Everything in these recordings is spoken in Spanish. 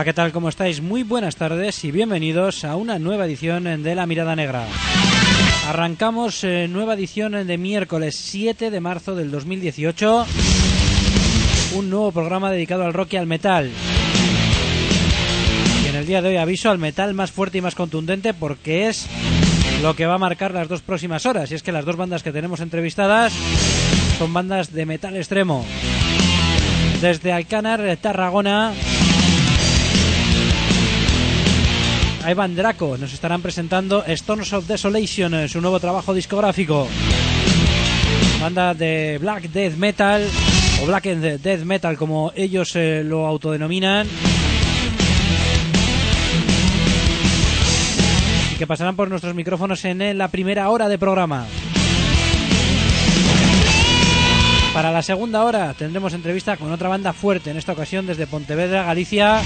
Hola, ¿qué tal? ¿Cómo estáis? Muy buenas tardes y bienvenidos a una nueva edición de La Mirada Negra. Arrancamos eh, nueva edición de miércoles 7 de marzo del 2018. Un nuevo programa dedicado al rock y al metal. Y en el día de hoy aviso al metal más fuerte y más contundente porque es lo que va a marcar las dos próximas horas. Y es que las dos bandas que tenemos entrevistadas son bandas de metal extremo. Desde Alcanar, Tarragona, a Evan Draco. Nos estarán presentando Stones of Desolation, eh, su nuevo trabajo discográfico. Banda de Black Death Metal, o Black Death Metal como ellos eh, lo autodenominan. Y que pasarán por nuestros micrófonos en eh, la primera hora de programa. Para la segunda hora tendremos entrevista con otra banda fuerte, en esta ocasión desde Pontevedra, Galicia.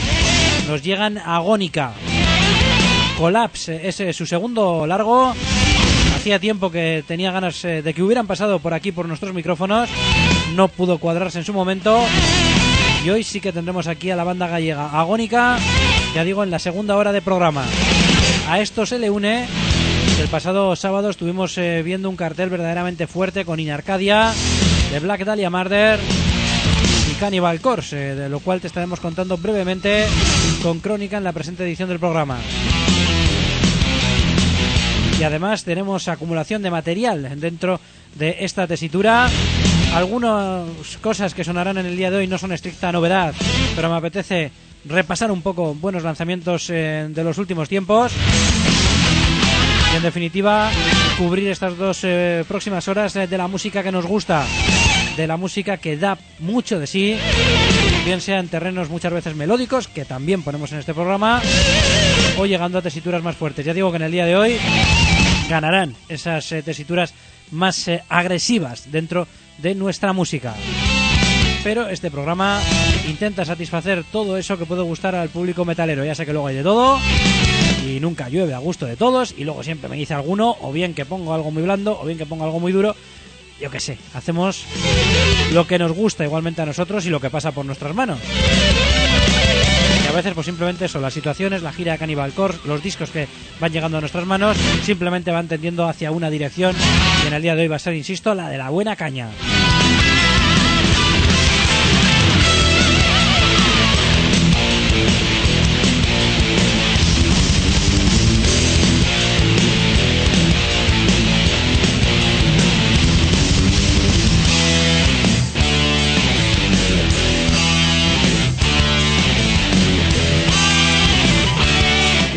Nos llegan Agónica. Collapse es su segundo largo. Hacía tiempo que tenía ganas eh, de que hubieran pasado por aquí por nuestros micrófonos. No pudo cuadrarse en su momento. Y hoy sí que tendremos aquí a la banda gallega Agónica, ya digo, en la segunda hora de programa. A esto se le une el pasado sábado estuvimos eh, viendo un cartel verdaderamente fuerte con Inarcadia, de Black Dahlia Murder y Cannibal Corpse, eh, de lo cual te estaremos contando brevemente con crónica en la presente edición del programa. Y además tenemos acumulación de material dentro de esta tesitura. Algunas cosas que sonarán en el día de hoy no son estricta novedad, pero me apetece repasar un poco buenos lanzamientos eh, de los últimos tiempos. Y en definitiva, cubrir estas dos eh, próximas horas eh, de la música que nos gusta, de la música que da mucho de sí, bien sea en terrenos muchas veces melódicos, que también ponemos en este programa, o llegando a tesituras más fuertes. Ya digo que en el día de hoy ganarán esas eh, tesituras más eh, agresivas dentro de nuestra música. Pero este programa intenta satisfacer todo eso que puede gustar al público metalero. Ya sé que luego hay de todo y nunca llueve a gusto de todos y luego siempre me dice alguno o bien que pongo algo muy blando o bien que pongo algo muy duro. Yo qué sé, hacemos lo que nos gusta igualmente a nosotros y lo que pasa por nuestras manos a veces pues simplemente son las situaciones, la gira de Cannibal Corpse, los discos que van llegando a nuestras manos, simplemente van tendiendo hacia una dirección y en el día de hoy va a ser, insisto, la de la buena caña.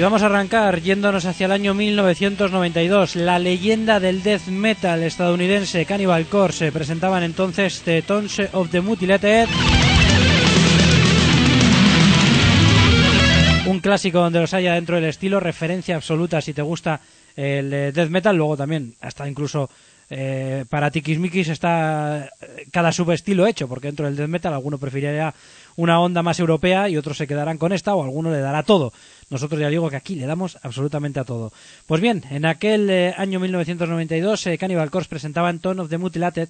Vamos a arrancar yéndonos hacia el año 1992. La leyenda del death metal estadounidense Cannibal Corpse se presentaban entonces The Tons of the Mutilated. Un clásico donde los haya dentro del estilo, referencia absoluta si te gusta el eh, death metal, luego también hasta incluso eh, para Tikismikis está eh, cada subestilo hecho, porque dentro del death metal alguno preferiría una onda más europea y otros se quedarán con esta o alguno le dará todo. Nosotros ya digo que aquí le damos absolutamente a todo. Pues bien, en aquel eh, año 1992 eh, Cannibal Corpse presentaba en Tone of the Mutilated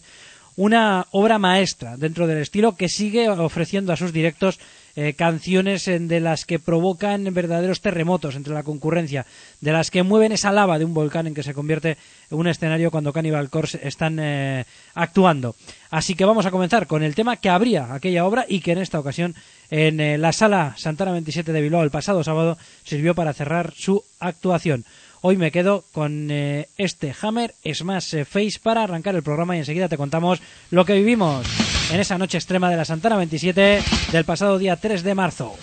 una obra maestra dentro del estilo que sigue ofreciendo a sus directos eh, canciones de las que provocan verdaderos terremotos entre la concurrencia, de las que mueven esa lava de un volcán en que se convierte en un escenario cuando Cannibal Corpse están eh, actuando. Así que vamos a comenzar con el tema que abría aquella obra y que en esta ocasión en eh, la sala Santana 27 de Bilbao el pasado sábado sirvió para cerrar su actuación. Hoy me quedo con eh, este Hammer Smash Face para arrancar el programa y enseguida te contamos lo que vivimos en esa noche extrema de la Santana 27 del pasado día 3 de marzo.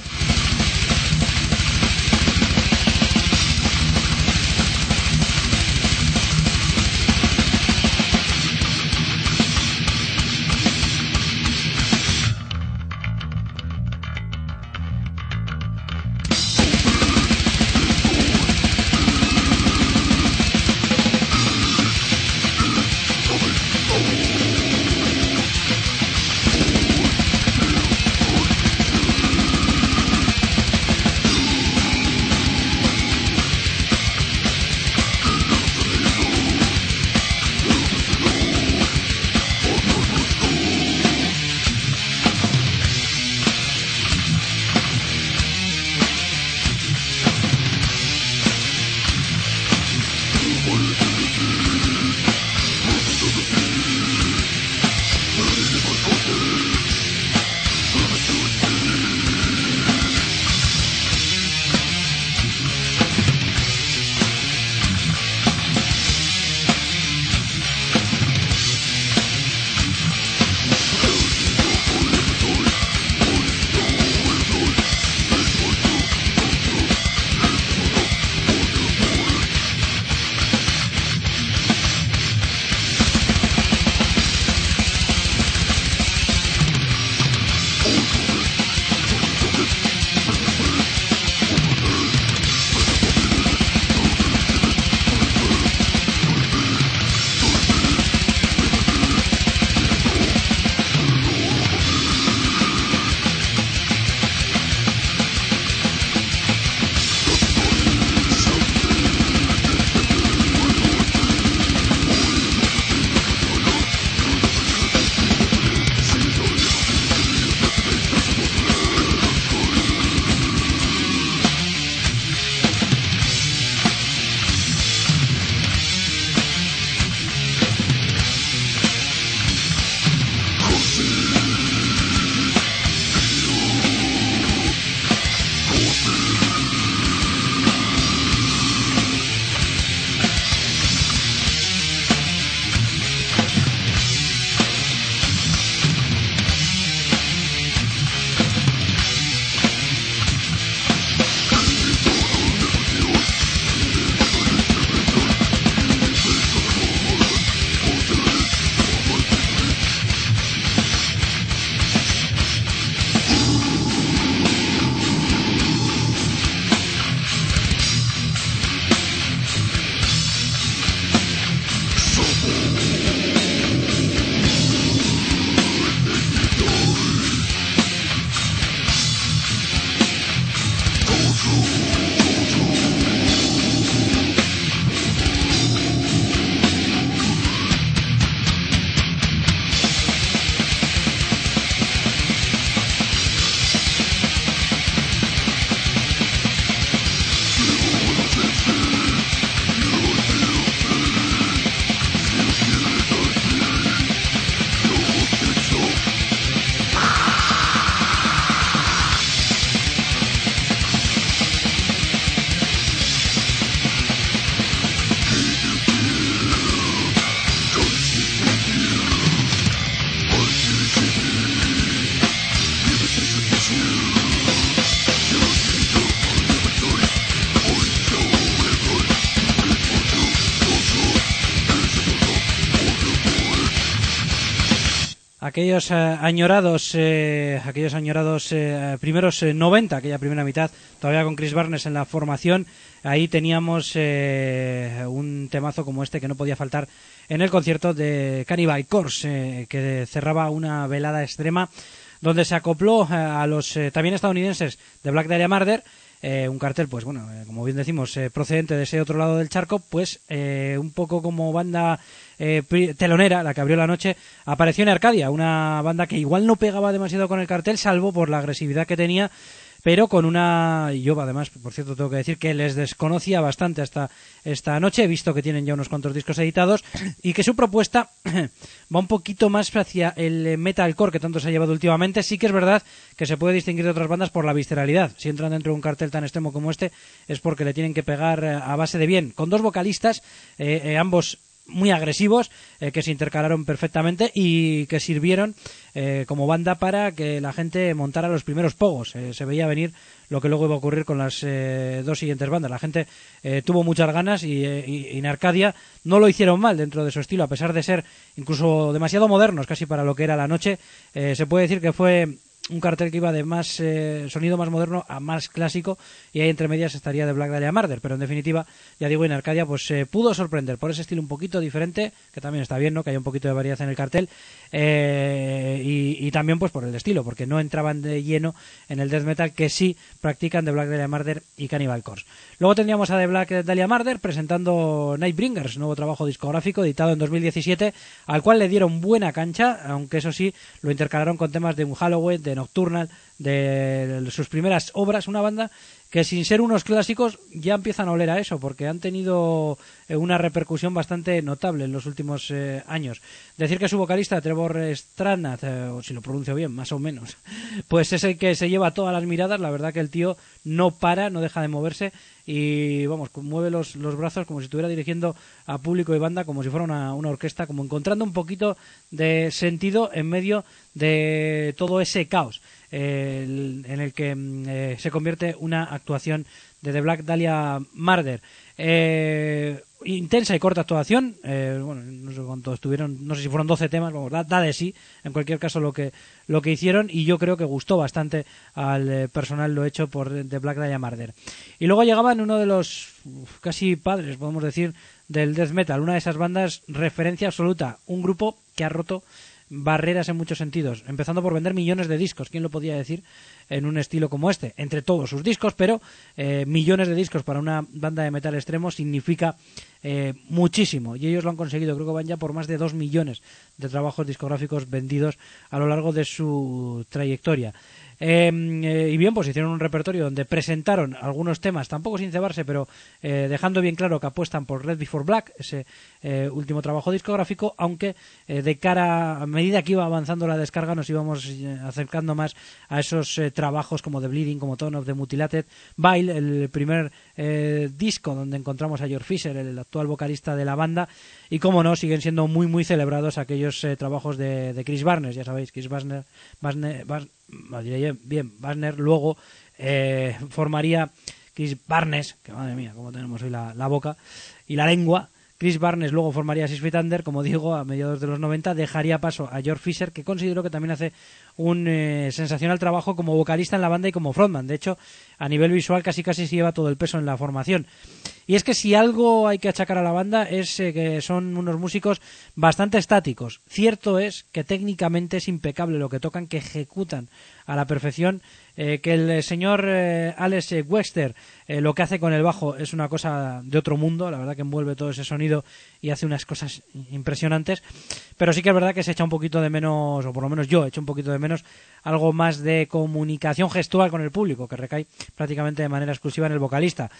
Aquellos eh, añorados, eh, aquellos añorados eh, primeros 90, aquella primera mitad, todavía con Chris Barnes en la formación, ahí teníamos un temazo como este que no podía faltar en el concierto de Cannibal Corpse, que cerraba una velada extrema donde se acopló a los también estadounidenses de Black Dahlia Murder eh, un cartel, pues bueno, eh, como bien decimos, eh, procedente de ese otro lado del charco, pues un poco como banda telonera, la que abrió la noche, apareció en Arcadia, una banda que igual no pegaba demasiado con el cartel, salvo por la agresividad que tenía pero con una yo además por cierto tengo que decir que les desconocía bastante hasta esta noche. He visto que tienen ya unos cuantos discos editados y que su propuesta va un poquito más hacia el metalcore que tanto se ha llevado últimamente. Sí que es verdad que se puede distinguir de otras bandas por la visceralidad. Si entran dentro de un cartel tan extremo como este es porque le tienen que pegar eh, a base de bien. Con dos vocalistas eh, eh, ambos muy agresivos eh, que se intercalaron perfectamente y que sirvieron eh, como banda para que la gente montara los primeros pogos. Eh, se veía venir lo que luego iba a ocurrir con las dos siguientes bandas. La gente tuvo muchas ganas y, en Arcadia no lo hicieron mal dentro de su estilo, a pesar de ser incluso demasiado modernos casi para lo que era la noche. se puede decir que fue un cartel que iba de más eh, sonido más moderno a más clásico y ahí entre medias estaría de Black Dahlia Murder pero en definitiva ya digo en Arcadia pues se pudo sorprender por ese estilo un poquito diferente que también está bien no que haya un poquito de variedad en el cartel eh, y, también pues por el estilo porque no entraban de lleno en el death metal que sí practican de Black Dahlia Murder y Cannibal Corpse. Luego tendríamos a The Black Dahlia Murder presentando Nightbringers nuevo trabajo discográfico editado en 2017 al cual le dieron buena cancha aunque eso sí lo intercalaron con temas de un Halloween de Nocturnal, de sus primeras obras, una banda que sin ser unos clásicos ya empiezan a oler a eso, porque han tenido eh, una repercusión bastante notable en los últimos eh, años. Decir que su vocalista, Trevor Stranath, eh, o si lo pronuncio bien, más o menos, pues es el que se lleva todas las miradas, la verdad que el tío no para, no deja de moverse y vamos, mueve los, los brazos como si estuviera dirigiendo a público y banda, como si fuera una, una orquesta, como encontrando un poquito de sentido en medio de todo ese caos en el que mm, eh, se convierte una actuación de The Black Dahlia Murder. Eh, intensa y corta actuación, eh, bueno, no sé cuántos estuvieron, no sé si fueron 12 temas, vamos, da, de sí, en cualquier caso lo que, lo que hicieron y yo creo que gustó bastante al personal lo hecho por The Black Dahlia Murder. Y luego llegaban uno de los casi padres, podemos decir, del death metal, una de esas bandas referencia absoluta, un grupo que ha roto barreras en muchos sentidos, empezando por vender millones de discos, ¿quién lo podía decir en un estilo como este? Entre todos sus discos, pero eh, millones de discos para una banda de metal extremo significa eh, muchísimo y ellos lo han conseguido, creo que van ya por más de dos millones de trabajos discográficos vendidos a lo largo de su trayectoria. Em, eh, y bien, pues hicieron un repertorio donde presentaron algunos temas, tampoco sin cebarse, pero eh, dejando bien claro que apuestan por Red Before Black, ese eh, último trabajo discográfico, aunque de cara, a medida que iba avanzando la descarga, nos íbamos acercando más a esos trabajos como The Bleeding, como Tone of the Mutilated, Bile, el primer disco donde encontramos a George Fisher, el actual vocalista de la banda, y como no, siguen siendo muy, muy celebrados aquellos trabajos de, Chris Barnes, ya sabéis, Chris Barnes, Barnes bien, Barnes luego eh, formaría Chris Barnes, que madre mía, como tenemos hoy la, boca y la lengua. Chris Barnes luego formaría Six Feet Under, como digo, a mediados de los 90, dejaría paso a George Fisher, que considero que también hace un eh, sensacional trabajo como vocalista en la banda y como frontman. De hecho, a nivel visual casi casi se lleva todo el peso en la formación. Y es que si algo hay que achacar a la banda es eh, que son unos músicos bastante estáticos. Cierto es que técnicamente es impecable lo que tocan, que ejecutan a la perfección, eh, que el señor eh, Alex Wexter lo que hace con el bajo es una cosa de otro mundo, la verdad que envuelve todo ese sonido y hace unas cosas impresionantes, pero sí que es verdad que se echa un poquito de menos, o por lo menos yo he hecho un poquito de menos, algo más de comunicación gestual con el público, que recae prácticamente de manera exclusiva en el vocalista.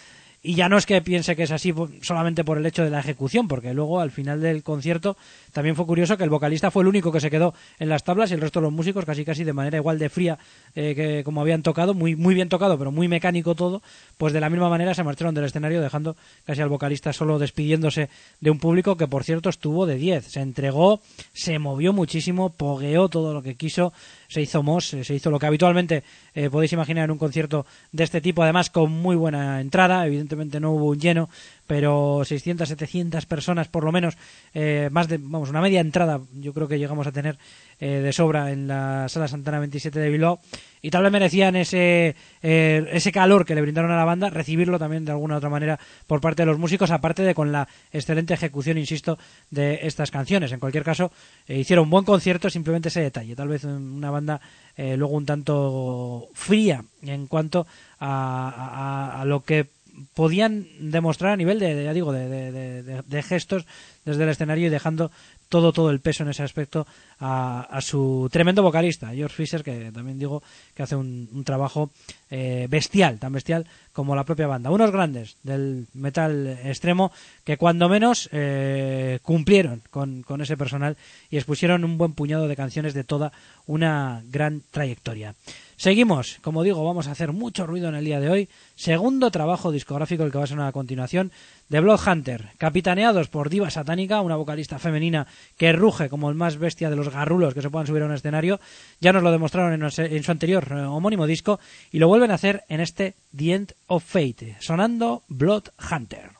Y ya no es que piense que es así solamente por el hecho de la ejecución, porque luego al final del concierto también fue curioso que el vocalista fue el único que se quedó en las tablas y el resto de los músicos casi casi de manera igual de fría eh, que como habían tocado, muy, muy bien tocado, pero muy mecánico todo, pues de la misma manera se marcharon del escenario dejando casi al vocalista solo despidiéndose de un público que por cierto estuvo de 10, se entregó, se movió muchísimo, pogueó todo lo que quiso, se hizo mos, se hizo lo que habitualmente eh, podéis imaginar en un concierto de este tipo, además con muy buena entrada, evidentemente no hubo un lleno, pero 600, 700 personas por lo menos, eh, más de, vamos, una media entrada yo creo que llegamos a tener eh, de sobra en la sala Santana 27 de Bilbao y tal vez merecían ese, eh, ese calor que le brindaron a la banda, recibirlo también de alguna otra manera por parte de los músicos, aparte de con la excelente ejecución, insisto, de estas canciones. En cualquier caso, eh, hicieron un buen concierto, simplemente ese detalle. Tal vez una banda eh, luego un tanto fría en cuanto a, a, lo que podían demostrar a nivel de, ya digo, de, de, gestos desde el escenario y dejando todo, todo el peso en ese aspecto a, su tremendo vocalista, George Fisher, que también digo que hace un, trabajo eh, bestial, tan bestial como la propia banda. Unos grandes del metal extremo que cuando menos eh, cumplieron con, con ese personal y expusieron un buen puñado de canciones de toda una gran trayectoria. Seguimos, como digo, vamos a hacer mucho ruido en el día de hoy. Segundo trabajo discográfico, el que va a sonar a continuación, de Bloodhunter, capitaneados por Diva Satánica, una vocalista femenina que ruge como el más bestia de los garrulos que se puedan subir a un escenario. Ya nos lo demostraron en, su anterior eh, homónimo disco y lo vuelven a hacer en este The End of Fate, sonando Bloodhunter.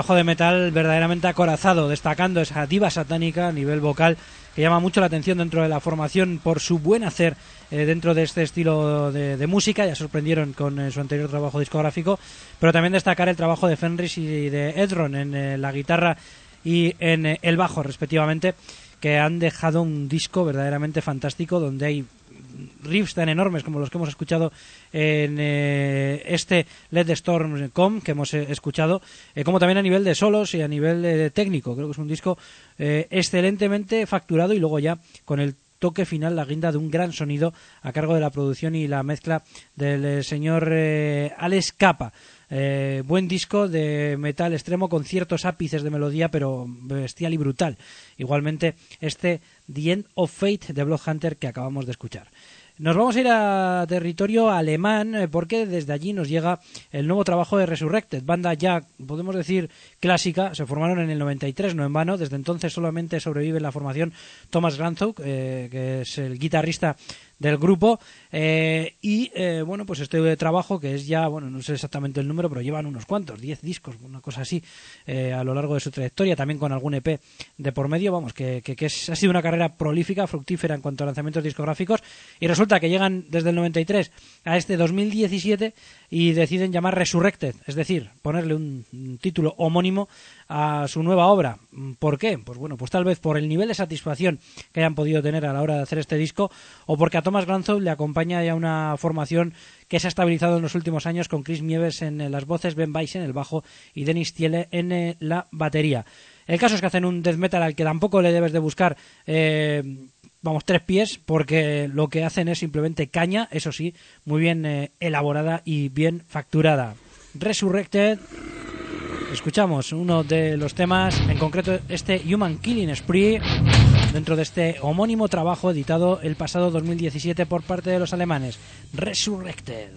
Trabajo de metal verdaderamente acorazado, destacando esa diva satánica a nivel vocal que llama mucho la atención dentro de la formación por su buen hacer eh, dentro de este estilo de, música. Ya sorprendieron con eh, su anterior trabajo discográfico, pero también destacar el trabajo de Fenris y de Edron en eh, la guitarra y en el bajo, respectivamente, que han dejado un disco verdaderamente fantástico donde hay riffs tan enormes como los que hemos escuchado en eh, este Let the Storm Come que hemos eh, escuchado, eh, como también a nivel de solos y a nivel técnico. Creo que es un disco excelentemente facturado y luego ya con el toque final, la guinda de un gran sonido a cargo de la producción y la mezcla del señor Alex Capa. buen disco de metal extremo con ciertos ápices de melodía, pero bestial y brutal. Igualmente, este The End of Fate de Bloodhunter que acabamos de escuchar. Nos vamos a ir a territorio alemán eh, porque desde allí nos llega el nuevo trabajo de Resurrected, banda ya, podemos decir, clásica. Se formaron en el 93, no en vano. Desde entonces solamente sobrevive la formación Thomas Granzog, eh, que es el guitarrista del grupo eh, y eh, bueno pues este trabajo que es ya bueno no sé exactamente el número pero llevan unos cuantos 10 discos una cosa así eh, a lo largo de su trayectoria también con algún EP de por medio vamos que, que, ha sido una carrera prolífica fructífera en cuanto a lanzamientos discográficos y resulta que llegan desde el 93 a este 2017 y deciden llamar Resurrected es decir ponerle un título homónimo a su nueva obra. ¿Por qué? Pues bueno, pues tal vez por el nivel de satisfacción que hayan podido tener a la hora de hacer este disco o porque a Thomas Granzow le acompaña ya una formación que se ha estabilizado en los últimos años con Chris Nieves en las voces, Ben Weiss en el bajo y Dennis Tiele en eh, la batería. El caso es que hacen un death metal al que tampoco le debes de buscar eh, vamos, tres pies, porque lo que hacen es simplemente caña, eso sí, muy bien eh, elaborada y bien facturada. Resurrected escuchamos uno de los temas, en concreto este Human Killing Spree, dentro de este homónimo trabajo editado el pasado 2017 por parte de los alemanes, Resurrected.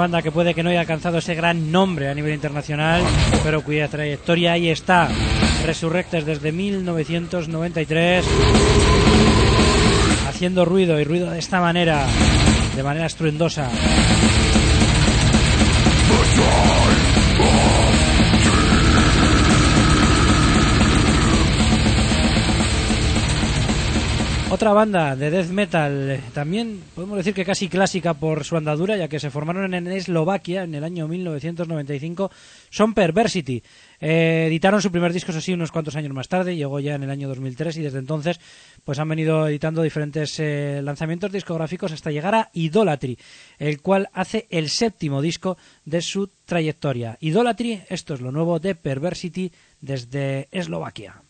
Banda que puede que no haya alcanzado ese gran nombre a nivel internacional, pero cuya trayectoria ahí está. Resurrectes desde 1993, haciendo ruido y ruido de esta manera, de manera estruendosa. Otra banda de death metal, eh, también podemos decir que casi clásica por su andadura, ya que se formaron en Eslovaquia en el año 1995, son Perversity. Eh, editaron su primer disco, eso sí, unos cuantos años más tarde, llegó ya en el año 2003 y desde entonces pues han venido editando diferentes eh, lanzamientos discográficos hasta llegar a Idolatry, el cual hace el séptimo disco de su trayectoria. Idolatry, esto es lo nuevo de Perversity desde Eslovaquia.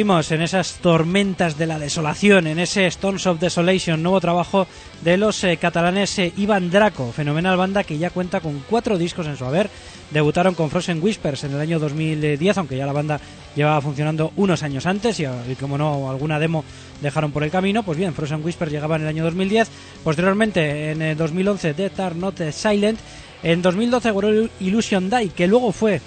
En esas tormentas de la desolación, en ese Stones of Desolation, nuevo trabajo de los eh, catalanes eh, Iván Draco, fenomenal banda que ya cuenta con cuatro discos en su haber. Debutaron con Frozen Whispers en el año 2010, aunque ya la banda llevaba funcionando unos años antes y, y como no, alguna demo dejaron por el camino. Pues bien, Frozen Whispers llegaba en el año 2010. Posteriormente, en 2011, Death Are Not Silent en 2012 World Illusion Die, que luego fue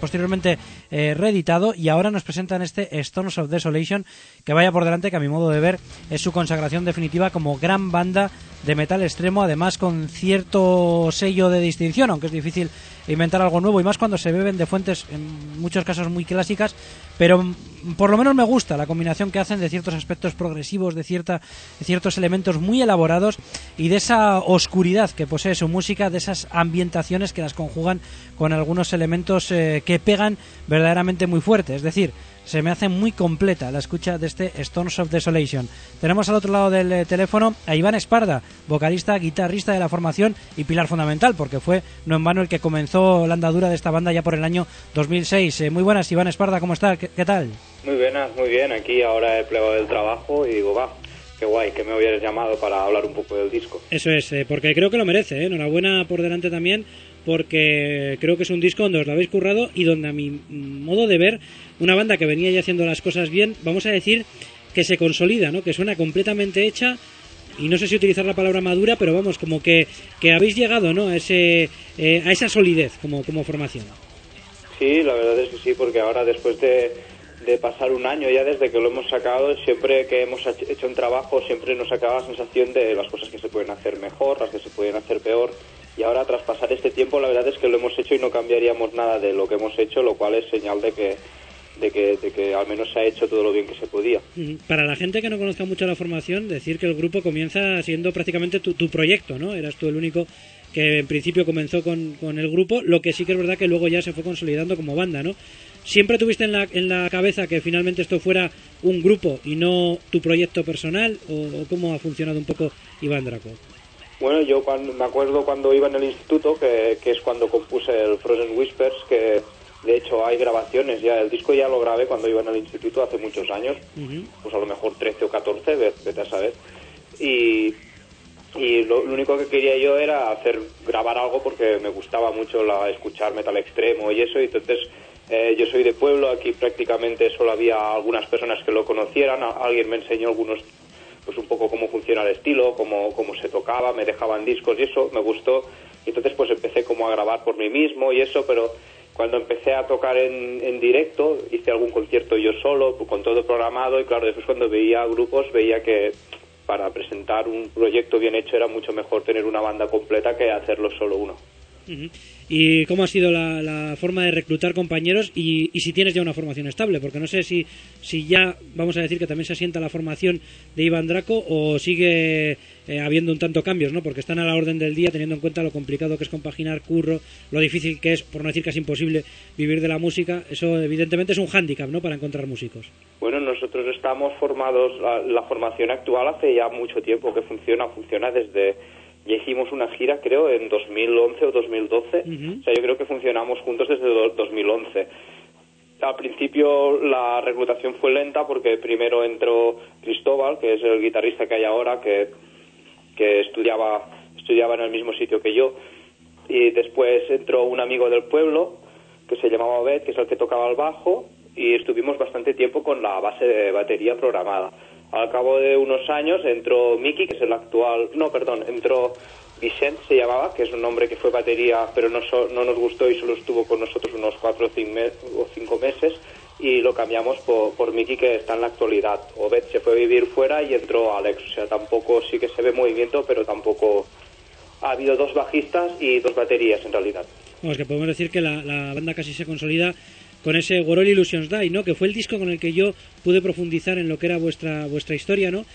posteriormente eh, reeditado y ahora nos presentan este Stones of Desolation, que vaya por delante, que a mi modo de ver es su consagración definitiva como gran banda de metal extremo, además con cierto sello de distinción, aunque es difícil inventar algo nuevo y más cuando se beben de fuentes en muchos casos muy clásicas, pero por lo menos me gusta la combinación que hacen de ciertos aspectos progresivos, de, cierta, de ciertos elementos muy elaborados y de esa oscuridad que posee su música, de esas ambientaciones que las conjugan con algunos elementos eh, que pegan verdaderamente muy fuerte, es decir, se me hace muy completa la escucha de este Stones of Desolation. Tenemos al otro lado del eh, teléfono a Iván Esparda, vocalista, guitarrista de la formación y pilar fundamental, porque fue no en vano el que comenzó la andadura de esta banda ya por el año 2006. Eh, muy buenas, Iván Esparda, ¿cómo está? ¿Qué, tal? Muy buenas, muy bien. Aquí ahora he plegado del trabajo y digo, va, qué guay que me hubieras llamado para hablar un poco del disco. Eso es, eh, porque creo que lo merece. ¿eh? Enhorabuena por delante también, porque creo que es un disco donde os lo habéis currado y donde a mi modo de ver, una banda que venía ya haciendo las cosas bien, vamos a decir que se consolida, ¿no? que suena completamente hecha y no sé si utilizar la palabra madura, pero vamos, como que, que habéis llegado ¿no? a, ese, eh, a esa solidez como, como formación. Sí, la verdad es que sí, porque ahora después de, de pasar un año ya desde que lo hemos sacado, siempre que hemos hecho un trabajo, siempre nos acaba la sensación de las cosas que se pueden hacer mejor, las que se pueden hacer peor y ahora tras pasar este tiempo la verdad es que lo hemos hecho y no cambiaríamos nada de lo que hemos hecho, lo cual es señal de que de que, de que al menos se ha hecho todo lo bien que se podía. Para la gente que no conozca mucho la formación, decir que el grupo comienza siendo prácticamente tu, tu proyecto, ¿no? Eras tú el único que en principio comenzó con, con, el grupo, lo que sí que es verdad que luego ya se fue consolidando como banda, ¿no? ¿Siempre tuviste en la, en la cabeza que finalmente esto fuera un grupo y no tu proyecto personal? ¿O, o cómo ha funcionado un poco Iván Draco? Bueno, yo cuando, me acuerdo cuando iba en el instituto, que, que, es cuando compuse el Frozen Whispers, que de hecho hay grabaciones ya, el disco ya lo grabé cuando iba en el instituto hace muchos años, pues a lo mejor 13 o 14, vete a saber. Y, y lo, lo, único que quería yo era hacer grabar algo porque me gustaba mucho la, escuchar metal extremo y eso, y entonces eh, yo soy de pueblo, aquí prácticamente solo había algunas personas que lo conocieran, alguien me enseñó algunos pues un poco cómo funciona el estilo, cómo, cómo se tocaba, me dejaban discos y eso me gustó. Y entonces pues empecé como a grabar por mí mismo y eso, pero cuando empecé a tocar en, en directo hice algún concierto yo solo, con todo programado y claro, después cuando veía grupos veía que para presentar un proyecto bien hecho era mucho mejor tener una banda completa que hacerlo solo uno. ¿Y cómo ha sido la, la forma de reclutar compañeros y, y, si tienes ya una formación estable? Porque no sé si, si ya vamos a decir que también se asienta la formación de Iván Draco o sigue eh, habiendo un tanto cambios, ¿no? Porque están a la orden del día teniendo en cuenta lo complicado que es compaginar curro, lo difícil que es, por no decir que es imposible, vivir de la música. Eso evidentemente es un hándicap, ¿no? Para encontrar músicos. Bueno, nosotros estamos formados, la, la formación actual hace ya mucho tiempo que funciona, funciona desde ya hicimos una gira, creo, en 2011 o 2012. Uh -huh. O sea, yo creo que funcionamos juntos desde 2011. Al principio la reclutación fue lenta porque primero entró Cristóbal, que es el guitarrista que hay ahora, que, que estudiaba, estudiaba en el mismo sitio que yo. Y después entró un amigo del pueblo, que se llamaba Obed, que es el que tocaba el bajo, y estuvimos bastante tiempo con la base de batería programada. Al cabo de unos años entró Miki, que es el actual, no, perdón, entró Vicente, se llamaba, que es un hombre que fue batería, pero no, so, no nos gustó y solo estuvo con nosotros unos cuatro o cinco meses y lo cambiamos por, por Miki, que está en la actualidad. Obed se fue a vivir fuera y entró Alex, o sea, tampoco sí que se ve movimiento, pero tampoco ha habido dos bajistas y dos baterías en realidad. Vamos, que podemos decir que la, la banda casi se consolida con ese World Illusions Die, ¿no? Que fue el disco con el que yo pude profundizar en lo que era vuestra vuestra historia, ¿no?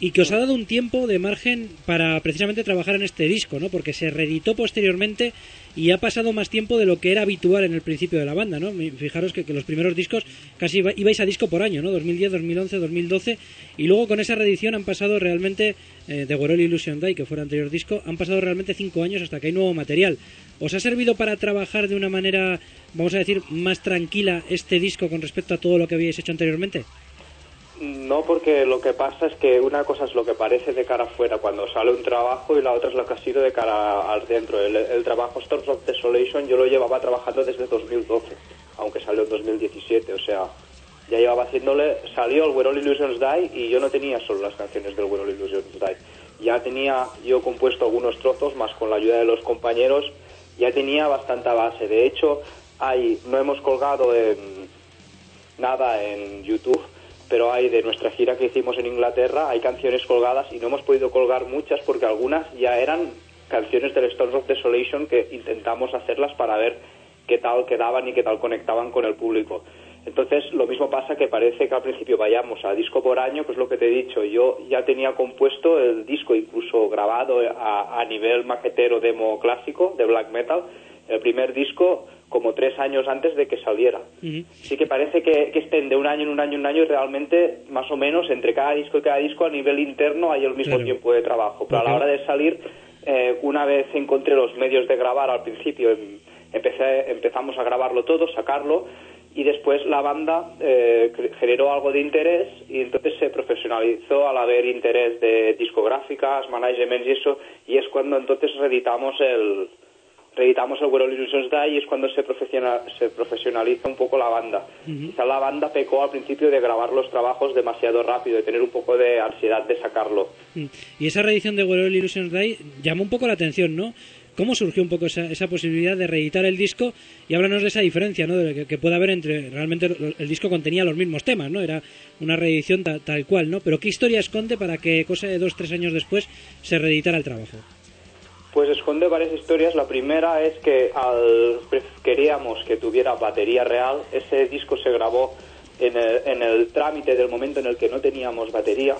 Y que os ha dado un tiempo de margen para precisamente trabajar en este disco, ¿no? Porque se reeditó posteriormente y ha pasado más tiempo de lo que era habitual en el principio de la banda, ¿no? Fijaros que, los primeros discos casi ibais a disco por año, ¿no? 2010, 2011, 2012 y luego con esa reedición han pasado realmente eh, de Gorol Illusion Die, que fue el anterior disco, han pasado realmente cinco años hasta que hay nuevo material. ¿Os ha servido para trabajar de una manera, vamos a decir, más tranquila este disco con respecto a todo lo que habíais hecho anteriormente? No, porque lo que pasa es que una cosa es lo que parece de cara afuera cuando sale un trabajo y la otra es lo que ha sido de cara al dentro. El, trabajo Storms of Desolation yo lo llevaba trabajando desde 2012, aunque salió en 2017, o sea, ya llevaba haciéndole, salió el Where All Illusions Die y yo no tenía solo las canciones del Where All Illusions Die. Ya tenía yo compuesto algunos trozos, más con la ayuda de los compañeros, ya tenía bastante base. De hecho, hay, no hemos colgado en, nada en YouTube pero hay de nuestra gira que hicimos en Inglaterra, hay canciones colgadas y no hemos podido colgar muchas porque algunas ya eran canciones del Stones of Desolation que intentamos hacerlas para ver qué tal quedaban y qué tal conectaban con el público. Entonces, lo mismo pasa que parece que al principio vayamos a disco por año, que es lo que te he dicho. Yo ya tenía compuesto el disco, incluso grabado a, a nivel maquetero demo clásico de black metal. El primer disco como tres años antes de que saliera. Sí que parece que, estén de un año en un año en un año y realmente más o menos entre cada disco y cada disco a nivel interno hay el mismo tiempo de trabajo. Pero a la hora de salir, eh, una vez encontré los medios de grabar al principio, em, empecé, empezamos a grabarlo todo, sacarlo y después la banda eh, generó algo de interés y entonces se profesionalizó al haber interés de discográficas, management y eso y es cuando entonces reeditamos el reeditamos el World Illusions Die y es cuando se, se profesionaliza un poco la banda. Quizá la banda pecó al principio de grabar los trabajos demasiado rápido, de tener un poco de ansiedad de sacarlo. Y esa reedición de World Illusions Die llama un poco la atención, ¿no? ¿Cómo surgió un poco esa, esa, posibilidad de reeditar el disco? Y háblanos de esa diferencia, ¿no? De que, puede haber entre. Realmente el disco contenía los mismos temas, ¿no? Era una reedición tal cual, ¿no? Pero ¿qué historia esconde para que, cosa de dos, tres años después, se reeditara el trabajo? Pues esconde varias historias. La primera es que al, queríamos que tuviera batería real. Ese disco se grabó en el, en el trámite del momento en el que no teníamos batería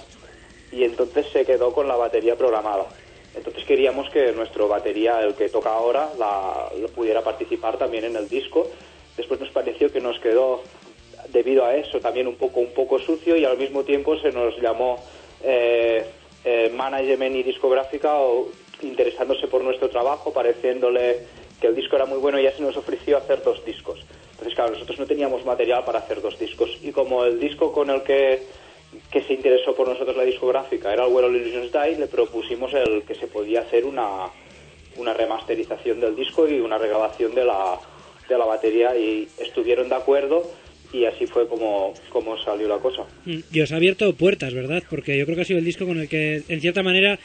y entonces se quedó con la batería programada. Entonces queríamos que nuestro batería, el que toca ahora, la, pudiera participar también en el disco. Después nos pareció que nos quedó, debido a eso, también un poco, un poco sucio y al mismo tiempo se nos llamó eh, eh management y discográfica o interesándose por nuestro trabajo, pareciéndole que el disco era muy bueno y ya se nos ofreció hacer dos discos. Entonces, claro, nosotros no teníamos material para hacer dos discos. Y como el disco con el que, que se interesó por nosotros la discográfica era el World Illusions Die, le propusimos el que se podía hacer una, una remasterización del disco y una regrabación de la, de la batería y estuvieron de acuerdo y así fue como, como salió la cosa. Mm, y os ha abierto puertas, ¿verdad? Porque yo creo que ha sido el disco con el que, en cierta manera,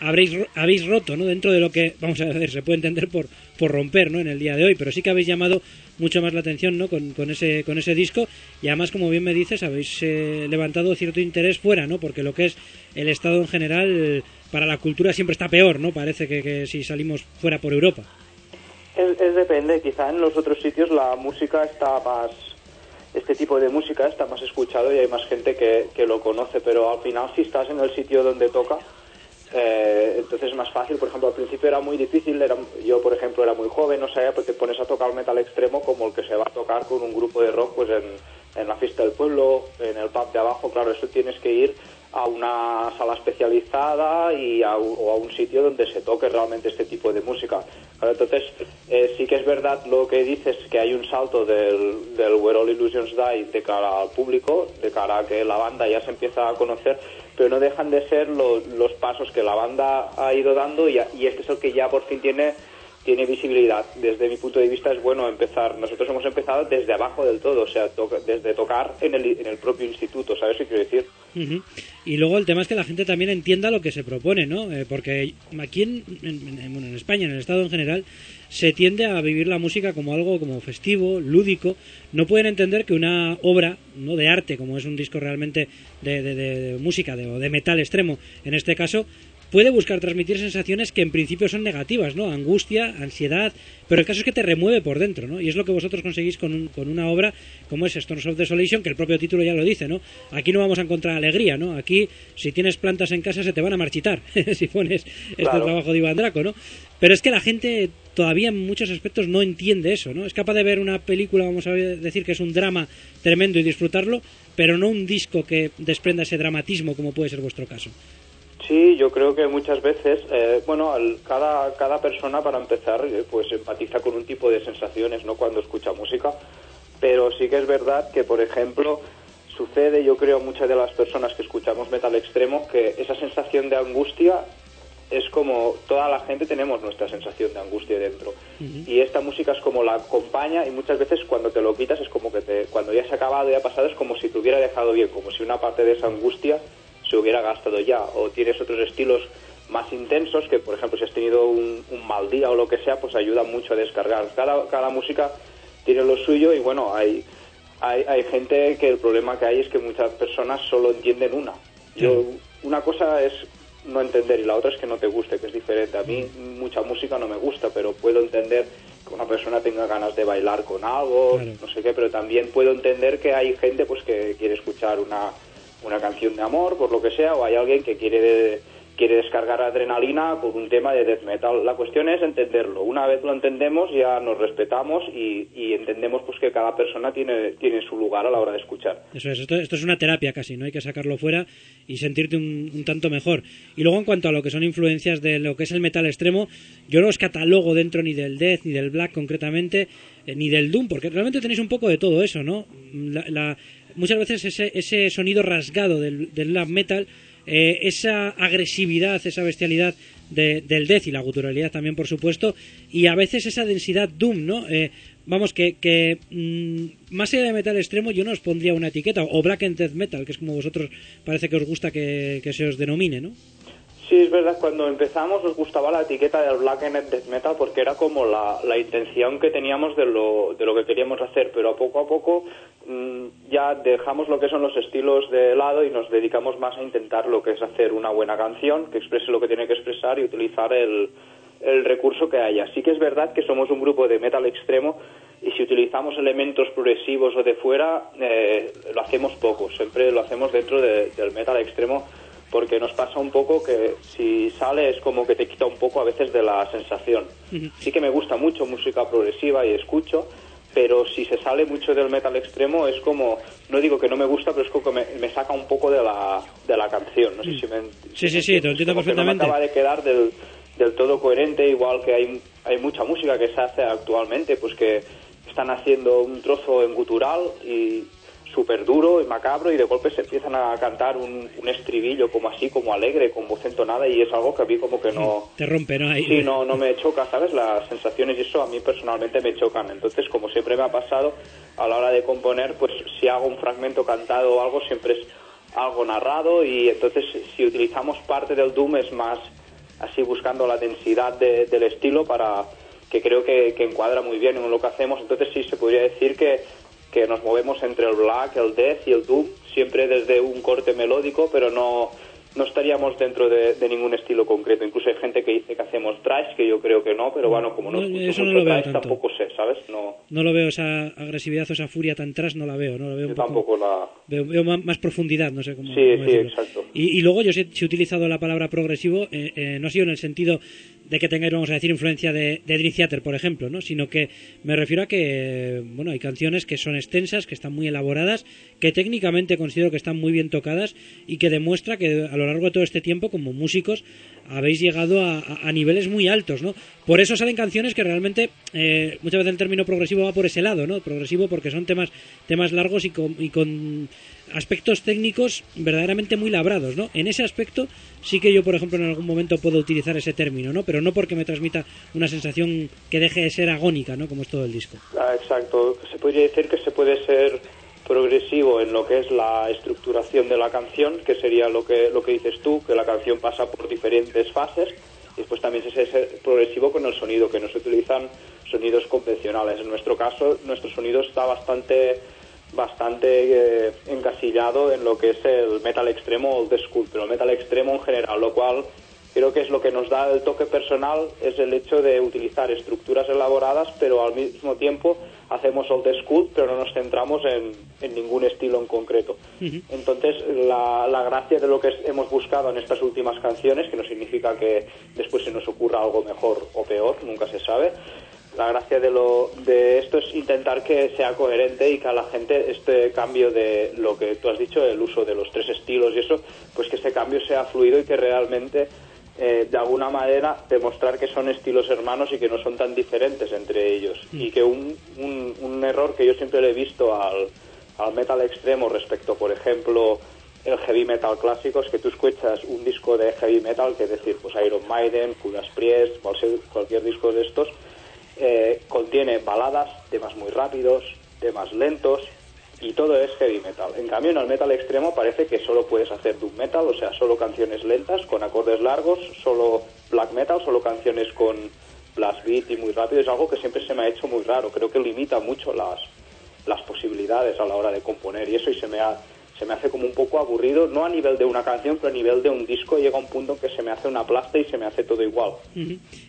habréis, habéis roto, ¿no? Dentro de lo que, vamos a ver, se puede entender por, por romper, ¿no? En el día de hoy, pero sí que habéis llamado mucho más la atención, ¿no? Con, con ese, con ese disco y además, como bien me dices, habéis eh, levantado cierto interés fuera, ¿no? Porque lo que es el Estado en general para la cultura siempre está peor, ¿no? Parece que, si salimos fuera por Europa. Es, depende, quizá en los otros sitios la música está más este tipo de música está más escuchado y hay más gente que, que lo conoce, pero al final si estás en el sitio donde toca, eh, entonces es más fácil, por ejemplo, al principio era muy difícil, era, yo por ejemplo era muy joven, no sabía, porque te pones a tocar metal extremo como el que se va a tocar con un grupo de rock pues en, en la fiesta del pueblo, en el pub de abajo, claro, eso tienes que ir a una sala especializada y a, o a un sitio donde se toque realmente este tipo de música. entonces, eh, sí que es verdad lo que dices, que hay un salto del, del Where All Illusions Die de cara al público, de cara a que la banda ya se empieza a conocer, pero no dejan de ser los pasos que la banda ha ido dando y, y este es el que ya por fin tiene tiene visibilidad. Desde mi punto de vista es bueno empezar. Nosotros hemos empezado desde abajo del todo, o sea, desde tocar en el, en el propio instituto, ¿sabes qué quiero decir? Y luego el tema es que la gente también entienda lo que se propone, ¿no? Eh, porque aquí en, en, España, en el Estado en general, se tiende a vivir la música como algo como festivo, lúdico. No pueden entender que una obra no de arte, como es un disco realmente de, de, de música de, o de metal extremo, en este caso, puede buscar transmitir sensaciones que en principio son negativas, ¿no? Angustia, ansiedad, pero el caso es que te remueve por dentro, ¿no? Y es lo que vosotros conseguís con, con una obra como es Stones of Desolation, que el propio título ya lo dice, ¿no? Aquí no vamos a encontrar alegría, ¿no? Aquí, si tienes plantas en casa, se te van a marchitar si pones este trabajo de Iván Draco, ¿no? Pero es que la gente todavía en muchos aspectos no entiende eso, ¿no? Es capaz de ver una película, vamos a decir que es un drama tremendo y disfrutarlo, pero no un disco que desprenda ese dramatismo como puede ser vuestro caso. Sí, yo creo que muchas veces, eh, bueno, cada, cada persona para empezar eh, pues empatiza con un tipo de sensaciones, ¿no? Cuando escucha música, pero sí que es verdad que, por ejemplo, sucede, yo creo, muchas de las personas que escuchamos metal extremo, que esa sensación de angustia es como toda la gente tenemos nuestra sensación de angustia dentro. Y esta música es como la acompaña y muchas veces cuando te lo quitas es como que te, cuando ya se ha acabado, ya ha pasado, es como si te hubiera dejado bien, como si una parte de esa angustia se hubiera gastado ya. O tienes otros estilos más intensos que, por ejemplo, si has tenido un, mal día o lo que sea, pues ayuda mucho a descargar. Cada, cada música tiene lo suyo y bueno, hay, hay, hay gente que el problema que hay es que muchas personas solo entienden una. Yo, una cosa es no entender y la otra es que no te guste, que es diferente. A mí mucha música no me gusta, pero puedo entender que una persona tenga ganas de bailar con algo, no sé qué, pero también puedo entender que hay gente pues que quiere escuchar una, una canción de amor, por lo que sea, o hay alguien que quiere quiere descargar adrenalina con un tema de death metal. La cuestión es entenderlo. Una vez lo entendemos, ya nos respetamos y, entendemos pues que cada persona tiene, tiene su lugar a la hora de escuchar. Eso es, esto, es una terapia casi, ¿no? Hay que sacarlo fuera y sentirte un, tanto mejor. Y luego en cuanto a lo que son influencias de lo que es el metal extremo, yo no os catalogo dentro ni del death ni del black concretamente, eh, ni del doom, porque realmente tenéis un poco de todo eso, ¿no? muchas veces ese, ese sonido rasgado del, del metal eh, esa agresividad, esa bestialidad del death y la guturalidad también, por supuesto, y a veces esa densidad doom, ¿no? Eh, vamos, que, que mm, más allá de metal extremo yo no os pondría una etiqueta, o black and death metal, que es como vosotros parece que os gusta que, que se os denomine, ¿no? Sí, es verdad, cuando empezamos nos gustaba la etiqueta del Black and Death Metal porque era como la, la intención que teníamos de lo, de lo que queríamos hacer, pero a poco a poco mm, ya dejamos lo que son los estilos de lado y nos dedicamos más a intentar lo que es hacer una buena canción que exprese lo que tiene que expresar y utilizar el, el recurso que haya. Sí que es verdad que somos un grupo de metal extremo y si utilizamos elementos progresivos o de fuera, eh, lo hacemos poco, siempre lo hacemos dentro del metal extremo porque nos pasa un poco que si sale es como que te quita un poco a veces de la sensación. Sí que me gusta mucho música progresiva y escucho, pero si se sale mucho del metal extremo es como, no digo que no me gusta, pero es como que me, saca un poco de la, de la canción. No sé si me, sí, sí, sí, te lo entiendo perfectamente. no me acaba de quedar del, del todo coherente, igual que hay, hay mucha música que se hace actualmente, pues que están haciendo un trozo en gutural y súper duro y macabro y de golpe se empiezan a cantar un, estribillo como así, como alegre, con voz entonada y es algo que a mí como que no... Te rompe, ¿no? Sí, no, no me choca, ¿sabes? Las sensaciones y eso a mí personalmente me chocan. Entonces, como siempre me ha pasado, a la hora de componer, pues si hago un fragmento cantado o algo, siempre es algo narrado y entonces si utilizamos parte del Doom es más así buscando la densidad del estilo para que creo que, que encuadra muy bien en lo que hacemos. Entonces sí se podría decir que que nos movemos entre el black, el death y el doom, siempre desde un corte melódico, pero no, no estaríamos dentro de, ningún estilo concreto. Incluso hay gente que dice que hacemos trash, que yo creo que no, pero bueno, como no, escucho mucho trash, tampoco sé, ¿sabes? No, no lo veo, esa agresividad o esa furia tan trash no la veo, no la veo. Yo tampoco la... Veo, más, profundidad, no sé cómo. Sí, sí, exacto. Y, y, luego yo si, he utilizado la palabra progresivo, eh, eh, no ha sido en el sentido de que tengáis, vamos a decir, influencia de, de Dream Theater, por ejemplo, ¿no? Sino que me refiero a que, bueno, hay canciones que son extensas, que están muy elaboradas, que técnicamente considero que están muy bien tocadas y que demuestra que a lo largo de todo este tiempo, como músicos, habéis llegado a, niveles muy altos, ¿no? Por eso salen canciones que realmente, eh, muchas veces el término progresivo va por ese lado, ¿no? Progresivo porque son temas, temas largos y con, y con aspectos técnicos verdaderamente muy labrados, ¿no? En ese aspecto sí que yo, por ejemplo, en algún momento puedo utilizar ese término, ¿no? Pero no porque me transmita una sensación que deje de ser agónica, ¿no? Como es todo el disco. Ah, exacto. Se podría decir que se puede ser progresivo en lo que es la estructuración de la canción, que sería lo que, lo que dices tú, que la canción pasa por diferentes fases, y después también se es progresivo con el sonido, que no se utilizan sonidos convencionales. En nuestro caso, nuestro sonido está bastante bastante eh, encasillado en lo que es el metal extremo o el school, pero el metal extremo en general, lo cual creo que es lo que nos da el toque personal, es el hecho de utilizar estructuras elaboradas, pero al mismo tiempo hacemos old school, pero no nos centramos en, ningún estilo en concreto. Entonces, la, la, gracia de lo que hemos buscado en estas últimas canciones, que no significa que después se nos ocurra algo mejor o peor, nunca se sabe, la gracia de, lo, de esto es intentar que sea coherente y que a la gente este cambio de lo que tú has dicho, el uso de los tres estilos y eso, pues que este cambio sea fluido y que realmente eh, de alguna manera demostrar que son estilos hermanos y que no son tan diferentes entre ellos. Mm. Y que un, un, error que yo siempre le he visto al, al metal extremo respecto, por ejemplo, el heavy metal clásico es que tú escuchas un disco de heavy metal, que es decir, pues Iron Maiden, Judas Priest, cualquier, cualquier disco de estos, eh, contiene baladas, temas muy rápidos, temas lentos y todo es heavy metal. En cambio, en el metal extremo parece que solo puedes hacer doom metal, o sea, solo canciones lentas con acordes largos, solo black metal, solo canciones con blast beat y muy rápido. Es algo que siempre se me ha hecho muy raro. Creo que limita mucho las, las posibilidades a la hora de componer y eso y se me ha se me hace como un poco aburrido, no a nivel de una canción, pero a nivel de un disco llega un punto en que se me hace una plasta y se me hace todo igual.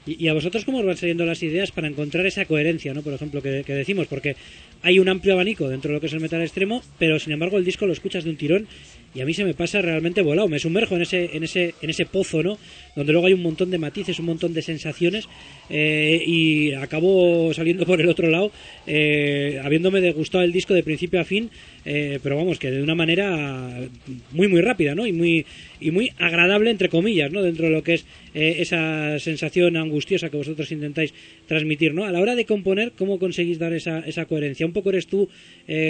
¿Y, a vosotros cómo os van saliendo las ideas para encontrar esa coherencia, ¿no? por ejemplo, que, decimos? Porque hay un amplio abanico dentro de lo que es el metal extremo, pero sin embargo el disco lo escuchas de un tirón y a mí se me pasa realmente volado, me sumerjo en ese, en ese, en ese pozo, ¿no? Donde luego hay un montón de matices, un montón de sensaciones eh, y acabo saliendo por el otro lado, eh, habiéndome degustado el disco de principio a fin, eh, pero vamos, que de una manera muy, muy rápida, ¿no? Y muy, y muy agradable, entre comillas, ¿no? Dentro de lo que es esa sensación angustiosa que vosotros intentáis transmitir, ¿no? A la hora de componer, ¿cómo conseguís dar esa, esa coherencia? Un poco eres tú,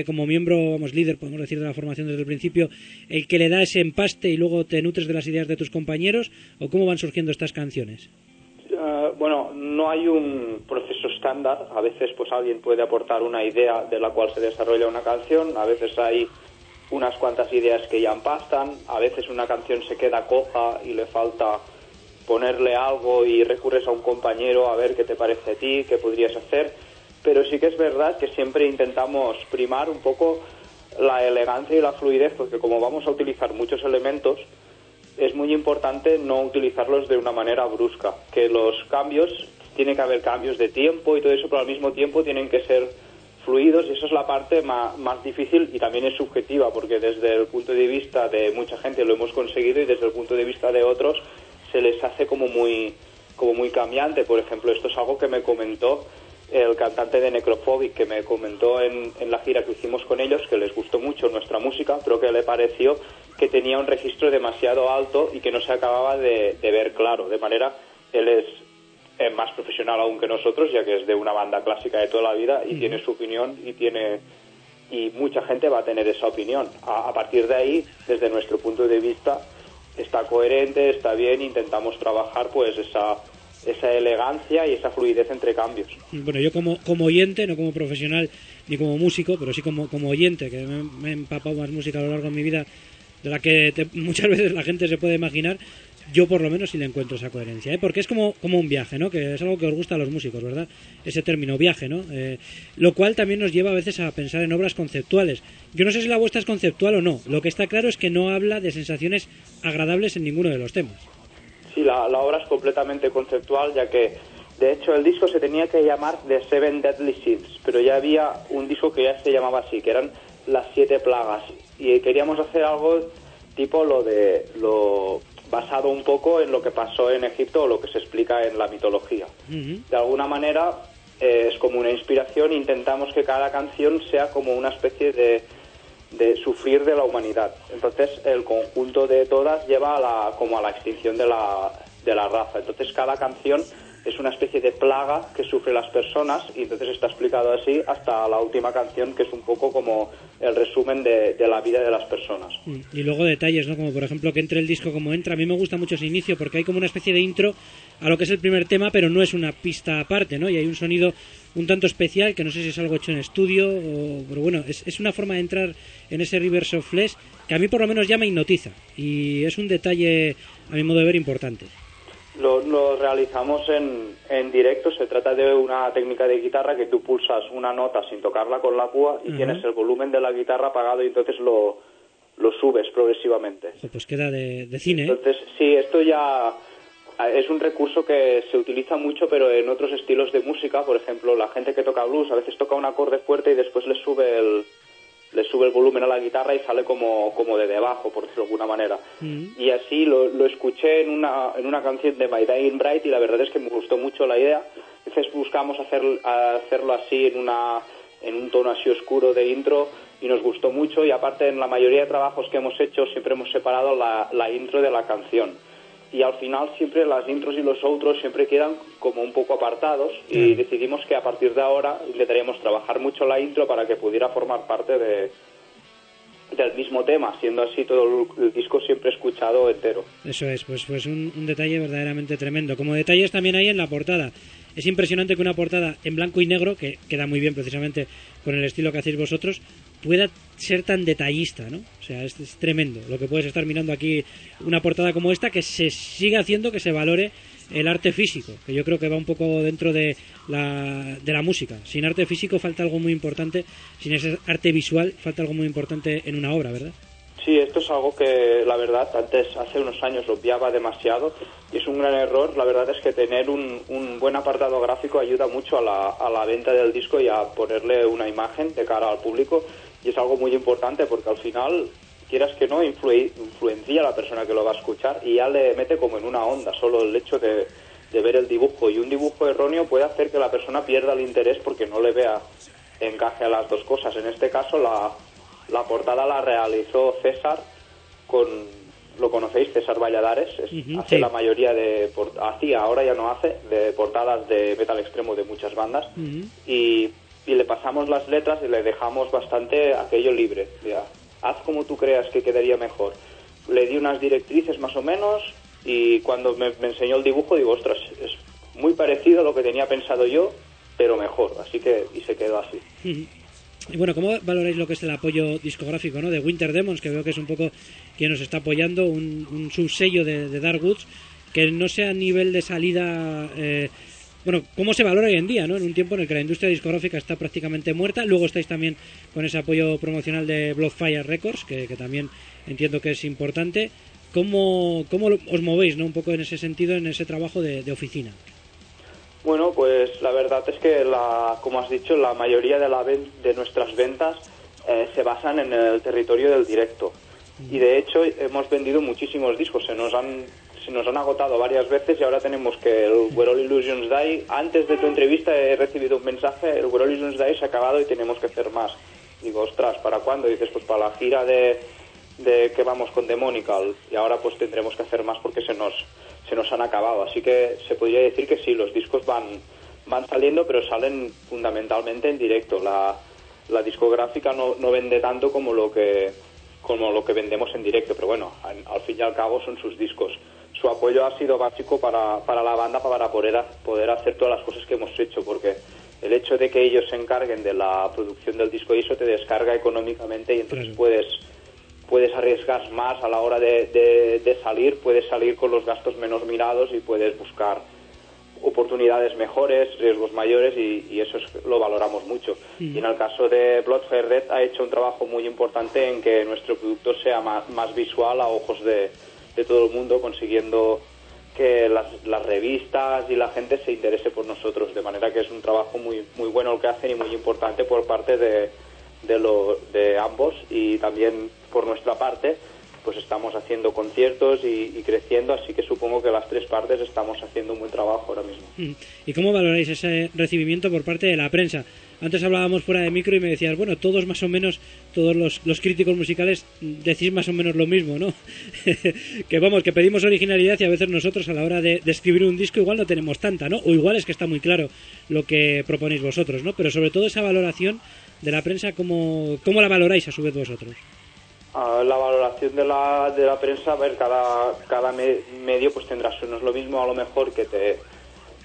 como miembro, vamos, líder, podemos decir, de la formación desde el principio, el que le da ese empaste y luego te nutres de las ideas de tus compañeros? ¿O cómo van surgiendo estas canciones? Eh, bueno, no hay un proceso estándar. A veces, pues alguien puede aportar una idea de la cual se desarrolla una canción. A veces hay unas cuantas ideas que ya empastan. A veces una canción se queda coja y le falta ponerle algo y recurres a un compañero a ver qué te parece a ti, qué podrías hacer. Pero sí que es verdad que siempre intentamos primar un poco la elegancia y la fluidez, porque como vamos a utilizar muchos elementos, es muy importante no utilizarlos de una manera brusca, que los cambios, tiene que haber cambios de tiempo y todo eso, pero al mismo tiempo tienen que ser fluidos y eso es la parte más, más, difícil y también es subjetiva porque desde el punto de vista de mucha gente lo hemos conseguido y desde el punto de vista de otros se les hace como muy como muy cambiante por ejemplo esto es algo que me comentó el cantante de Necrophobic que me comentó en, en, la gira que hicimos con ellos que les gustó mucho nuestra música, pero que le pareció que tenía un registro demasiado alto y que no se acababa de, ver claro. De manera, él es más profesional aún que nosotros, ya que es de una banda clásica de toda la vida y tiene su opinión y tiene y mucha gente va a tener esa opinión. a partir de ahí, desde nuestro punto de vista, está coherente, está bien, intentamos trabajar pues esa esa elegancia y esa fluidez entre cambios. Bueno, yo como, como oyente, no como profesional ni como músico, pero sí como, como oyente, que me, he empapado más música a lo largo de mi vida de la que muchas veces la gente se puede imaginar, yo por lo menos sí le encuentro esa coherencia, ¿eh? porque es como, como un viaje, ¿no? que es algo que os gusta a los músicos, ¿verdad? Ese término, viaje, ¿no? Eh, lo cual también nos lleva a veces a pensar en obras conceptuales. Yo no sé si la vuestra es conceptual o no, lo que está claro es que no habla de sensaciones agradables en ninguno de los temas. Sí, la, obra es completamente conceptual, ya que de hecho el disco se tenía que llamar The Seven Deadly Sins, pero ya había un disco que ya se llamaba así, que eran las siete plagas, y queríamos hacer algo tipo lo de lo basado un poco en lo que pasó en Egipto o lo que se explica en la mitología. De alguna manera eh, es como una inspiración, intentamos que cada canción sea como una especie de de sufrir de la humanidad. Entonces el conjunto de todas lleva a la, como a la extinción de la, de la raza. Entonces cada canción es una especie de plaga que sufren las personas y entonces está explicado así hasta la última canción que es un poco como el resumen de, de, la vida de las personas. Mm, y luego detalles, ¿no? Como por ejemplo que entre el disco como entra. A mí me gusta mucho ese inicio porque hay como una especie de intro a lo que es el primer tema, pero no es una pista aparte, ¿no? Y hay un sonido un tanto especial que no sé si es algo hecho en estudio, o, pero bueno, es, es una forma de entrar en ese Reverse of Flesh que a mí por lo menos ya me hipnotiza y es un detalle a mi modo de ver importante. Lo, realizamos en, en, directo. Se trata de una técnica de guitarra que tú pulsas una nota sin tocarla con la púa y tienes el volumen de la guitarra apagado y entonces lo, lo subes progresivamente. Pues queda de, cine. ¿eh? Entonces, sí, esto ya es un recurso que se utiliza mucho, pero en otros estilos de música, por ejemplo, la gente que toca blues a veces toca un acorde fuerte y después le sube el, le sube el volumen a la guitarra y sale como, como de debajo, por decirlo de alguna manera. Mm. Y así lo, lo, escuché en una, en una canción de My Dying Bright y la verdad es que me gustó mucho la idea. Entonces buscamos hacer, hacerlo así en, una, en un tono así oscuro de intro y nos gustó mucho y aparte en la mayoría de trabajos que hemos hecho siempre hemos separado la, la intro de la canción y al final siempre las intros y los outros siempre quedan como un poco apartados y decidimos que a partir de ahora intentaríamos trabajar mucho la intro para que pudiera formar parte de, del mismo tema, siendo así todo el disco siempre escuchado entero. Eso es, pues, pues un, un detalle verdaderamente tremendo. Como detalles también hay en la portada. Es impresionante que una portada en blanco y negro, que queda muy bien precisamente con el estilo que hacéis vosotros, pueda ser tan detallista, ¿no? O sea, es, tremendo lo que puedes estar mirando aquí una portada como esta, que se siga haciendo que se valore el arte físico, que yo creo que va un poco dentro de la, de la música. Sin arte físico falta algo muy importante, sin ese arte visual falta algo muy importante en una obra, ¿verdad? Sí, esto es algo que la verdad antes, hace unos años, obviaba demasiado y es un gran error. La verdad es que tener un, un buen apartado gráfico ayuda mucho a la, a la venta del disco y a ponerle una imagen de cara al público y es algo muy importante porque al final, quieras que no, influencia a la persona que lo va a escuchar y ya le mete como en una onda, solo el hecho de, de ver el dibujo y un dibujo erróneo puede hacer que la persona pierda el interés porque no le vea encaje a las dos cosas. En este caso la, la portada la realizó César con lo conocéis, César Valladares, hace la mayoría de, hacía, ahora ya no hace, de portadas de metal extremo de muchas bandas. Y y le pasamos las letras y le dejamos bastante aquello libre. haz como tú creas que quedaría mejor. Le di unas directrices más o menos y cuando me, enseñó el dibujo digo, ostras, es muy parecido a lo que tenía pensado yo, pero mejor. Así que, y se quedó así. Y bueno, ¿cómo valoráis lo que es el apoyo discográfico ¿no? de Winter Demons, que veo que es un poco quien nos está apoyando, un, un subsello de, de Darkwoods, que no sea a nivel de salida eh, bueno, cómo se valora hoy en día, ¿no? En un tiempo en el que la industria discográfica está prácticamente muerta. Luego estáis también con ese apoyo promocional de Bloodfire Records, que, también entiendo que es importante. ¿Cómo, ¿Cómo os movéis, ¿no? Un poco en ese sentido, en ese trabajo de, oficina. Bueno, pues la verdad es que, la, como has dicho, la mayoría de, la de nuestras ventas eh, se basan en el territorio del directo. Y de hecho hemos vendido muchísimos discos. Se nos han se nos han agotado varias veces y ahora tenemos que el All Illusions Die, antes de tu entrevista he recibido un mensaje, el All Illusions Die se ha acabado y tenemos que hacer más. Digo, ostras, ¿para cuándo? dices, pues para la gira de, de que vamos con Demonical y ahora pues tendremos que hacer más porque se nos, se nos han acabado. Así que se podría decir que sí, los discos van, van saliendo, pero salen fundamentalmente en directo. La, la discográfica no, no vende tanto como lo que como lo que vendemos en directo, pero bueno, al fin y al cabo son sus discos su apoyo ha sido básico para, para la banda para poder, poder hacer todas las cosas que hemos hecho, porque el hecho de que ellos se encarguen de la producción del disco y eso te descarga económicamente y entonces puedes puedes arriesgar más a la hora de, de, salir, puedes salir con los gastos menos mirados y puedes buscar oportunidades mejores, riesgos mayores y, eso lo valoramos mucho. Y en el caso de Bloodfire Red ha hecho un trabajo muy importante en que nuestro producto sea más, más visual a ojos de, de todo el mundo consiguiendo que las, revistas y la gente se interese por nosotros, de manera que es un trabajo muy, muy bueno el que hacen y muy importante por parte de, de ambos y también por nuestra parte pues estamos haciendo conciertos y, creciendo, así que supongo que las tres partes estamos haciendo un buen trabajo ahora mismo. Mm. ¿Y cómo valoráis ese recibimiento por parte de la prensa? Antes hablábamos fuera de micro y me decías, bueno, todos más o menos, todos los, los críticos musicales decís más o menos lo mismo, ¿no? que vamos, que pedimos originalidad y a veces nosotros a la hora de, de, escribir un disco igual no tenemos tanta, ¿no? O igual es que está muy claro lo que proponéis vosotros, ¿no? Pero sobre todo esa valoración de la prensa, ¿cómo, cómo la valoráis a su vez vosotros? La valoración de la, de la prensa, ver, cada, cada medio pues tendrá su, no es lo mismo a lo mejor que te,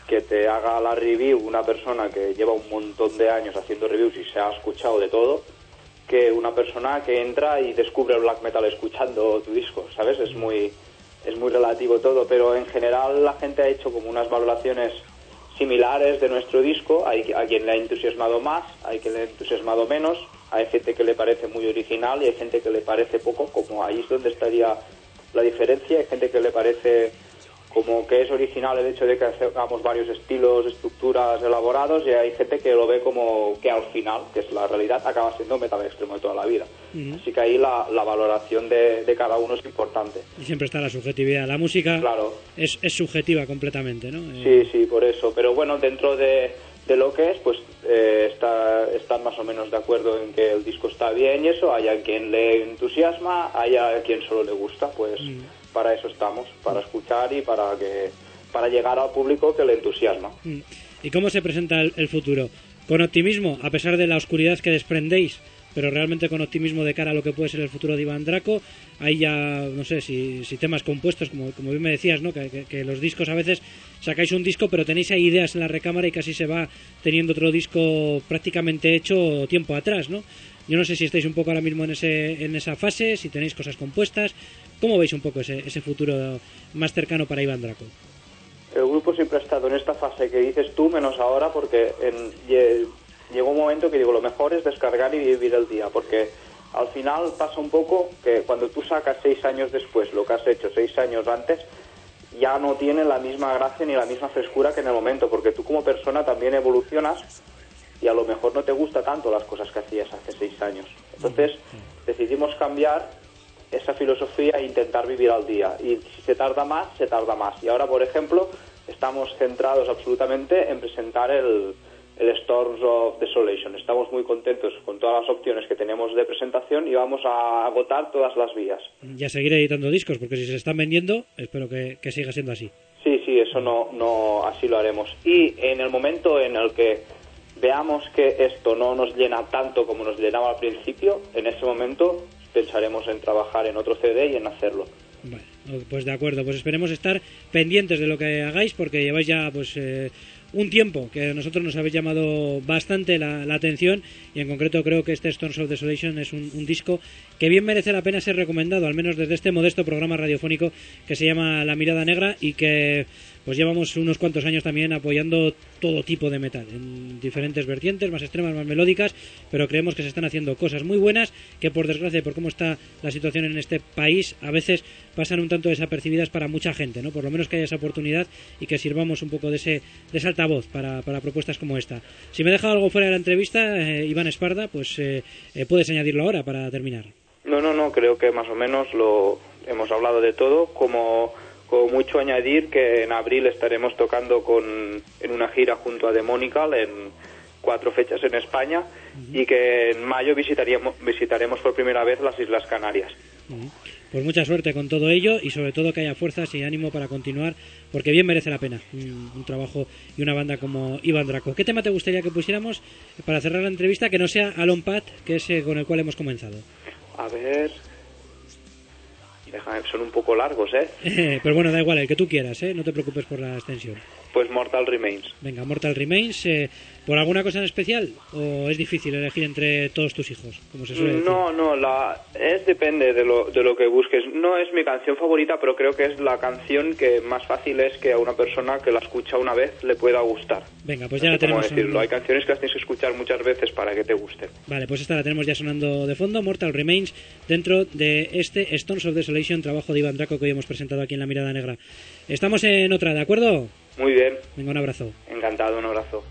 que te haga la review una persona que lleva un montón de años haciendo reviews y se ha escuchado de todo, que una persona que entra y descubre el black metal escuchando tu disco, ¿sabes? Es muy, es muy relativo todo, pero en general la gente ha hecho como unas valoraciones similares de nuestro disco, hay a quien le ha entusiasmado más, hay quien le ha entusiasmado menos, hay gente que le parece muy original y hay gente que le parece poco, como ahí es donde estaría la diferencia, hay gente que le parece como que es original el hecho de que hagamos varios estilos, estructuras elaborados y hay gente que lo ve como que al final, que es la realidad, acaba siendo metal extremo de toda la vida. Así que ahí la, valoración de, cada uno es importante. Y siempre está la subjetividad. La música claro. es, es subjetiva completamente, ¿no? Sí, sí, por eso. Pero bueno, dentro de, de lo que es, pues eh, está, están más o menos de acuerdo en que el disco está bien y eso. Hay a quien le entusiasma, hay a quien solo le gusta, pues para eso estamos, para escuchar y para que para llegar al público que le entusiasma. Mm. ¿Y cómo se presenta el, futuro? ¿Con optimismo, a pesar de la oscuridad que desprendéis? Pero realmente con optimismo de cara a lo que puede ser el futuro de Iván Draco. Hay ya, no sé, si, si temas compuestos, como, como bien me decías, ¿no? Que, que, los discos a veces sacáis un disco, pero tenéis ahí ideas en la recámara y casi se va teniendo otro disco prácticamente hecho tiempo atrás, ¿no? Yo no sé si estáis un poco ahora mismo en, ese, en esa fase, si tenéis cosas compuestas. ¿Cómo veis un poco ese, ese futuro más cercano para Iván Draco? El grupo siempre ha estado en esta fase que dices tú, menos ahora, porque en, llegó un momento que digo, lo mejor es descargar y vivir el día, porque al final pasa un poco que cuando tú sacas seis años después lo que has hecho seis años antes, ya no tiene la misma gracia ni la misma frescura que en el momento, porque tú como persona también evolucionas y a lo mejor no te gusta tanto las cosas que hacías hace seis años. Entonces decidimos cambiar esa filosofía e intentar vivir al día. Y si se tarda más, se tarda más. Y ahora, por ejemplo, estamos centrados absolutamente en presentar el, el Storms of Desolation. Estamos muy contentos con todas las opciones que tenemos de presentación y vamos a agotar todas las vías. Ya seguiré editando discos, porque si se están vendiendo, espero que, que siga siendo así. Sí, sí, eso no, no, así lo haremos. Y en el momento en el que veamos que esto no nos llena tanto como nos llenaba al principio, en ese momento pensaremos en trabajar en otro CD y en hacerlo. Bueno, pues de acuerdo, pues esperemos estar pendientes de lo que hagáis porque lleváis ya pues eh, un tiempo que a nosotros nos habéis llamado bastante la, atención y en concreto creo que este Storms of Desolation es un, un, disco que bien merece la pena ser recomendado, al menos desde este modesto programa radiofónico que se llama La Mirada Negra y que pues llevamos unos cuantos años también apoyando todo tipo de metal, en diferentes vertientes, más extremas, más melódicas, pero creemos que se están haciendo cosas muy buenas que por desgracia, por cómo está la situación en este país, a veces pasan un tanto desapercibidas para mucha gente, ¿no? Por lo menos que haya esa oportunidad y que sirvamos un poco de ese, de ese altavoz para, para propuestas como esta. Si me he dejado algo fuera de la entrevista, eh, Iván Esparda, pues eh, eh, puedes añadirlo ahora para terminar. No, no, no, creo que más o menos lo hemos hablado de todo, como con mucho añadir que en abril estaremos tocando con, en una gira junto a Demonical en cuatro fechas en España y que en mayo visitaríamos, visitaremos por primera vez las Islas Canarias. Pues mucha suerte con todo ello y sobre todo que haya fuerzas y ánimo para continuar porque bien merece la pena un, trabajo y una banda como Iván Draco. ¿Qué tema te gustaría que pusiéramos para cerrar la entrevista que no sea Alon Pat, que es eh, con el cual hemos comenzado? A ver, son un poco largos, ¿eh? Pero bueno, da igual, el que tú quieras, ¿eh? No te preocupes por la extensión. Pues Mortal Remains. Venga, Mortal Remains. Eh, ¿Por alguna cosa en especial? ¿O es difícil elegir entre todos tus hijos? Como se suele decir? No, no, la, es depende de lo, de lo que busques. No es mi canción favorita, pero creo que es la canción que más fácil es que a una persona que la escucha una vez le pueda gustar. Venga, pues ya la tenemos. decirlo. Hay canciones que las tienes que escuchar muchas veces para que te gusten. Vale, pues esta la tenemos ya sonando de fondo. Mortal Remains dentro de este Stones of Desolation, trabajo de Iván Draco que hoy hemos presentado aquí en La Mirada Negra. Estamos en otra, ¿de acuerdo? Muy bien. Venga, un abrazo. Encantado, un abrazo.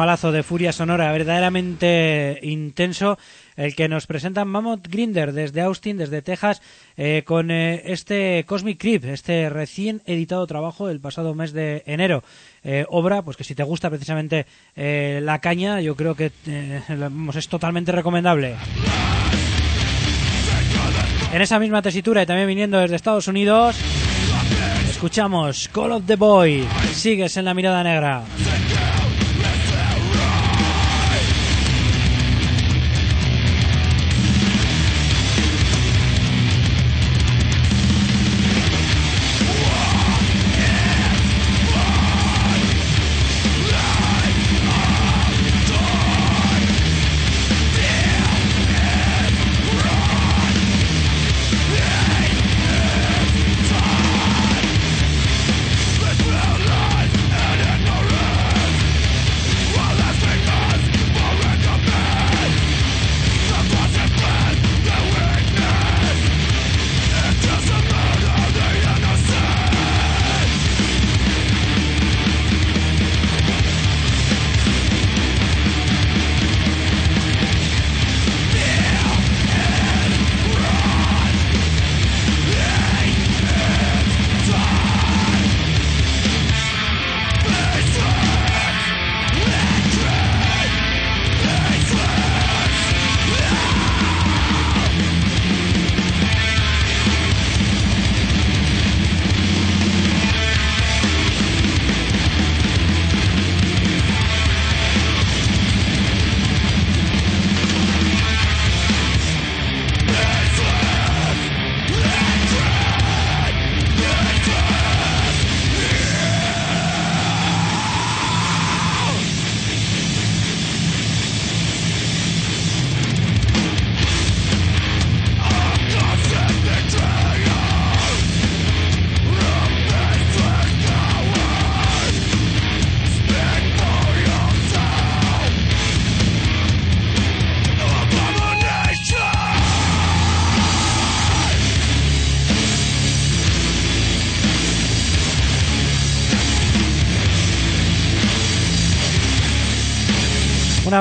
Ramalazo de Furia Sonora verdaderamente intenso, el que nos presenta Mammoth Grinder desde Austin, desde Texas, eh, con eh, este Cosmic Creep, este recién editado trabajo del pasado mes de enero. Eh, obra, pues que si te gusta precisamente la caña, yo creo que es totalmente recomendable. En esa misma tesitura y también viniendo desde Estados Unidos, escuchamos Call of the Boy. Sigues en la mirada negra.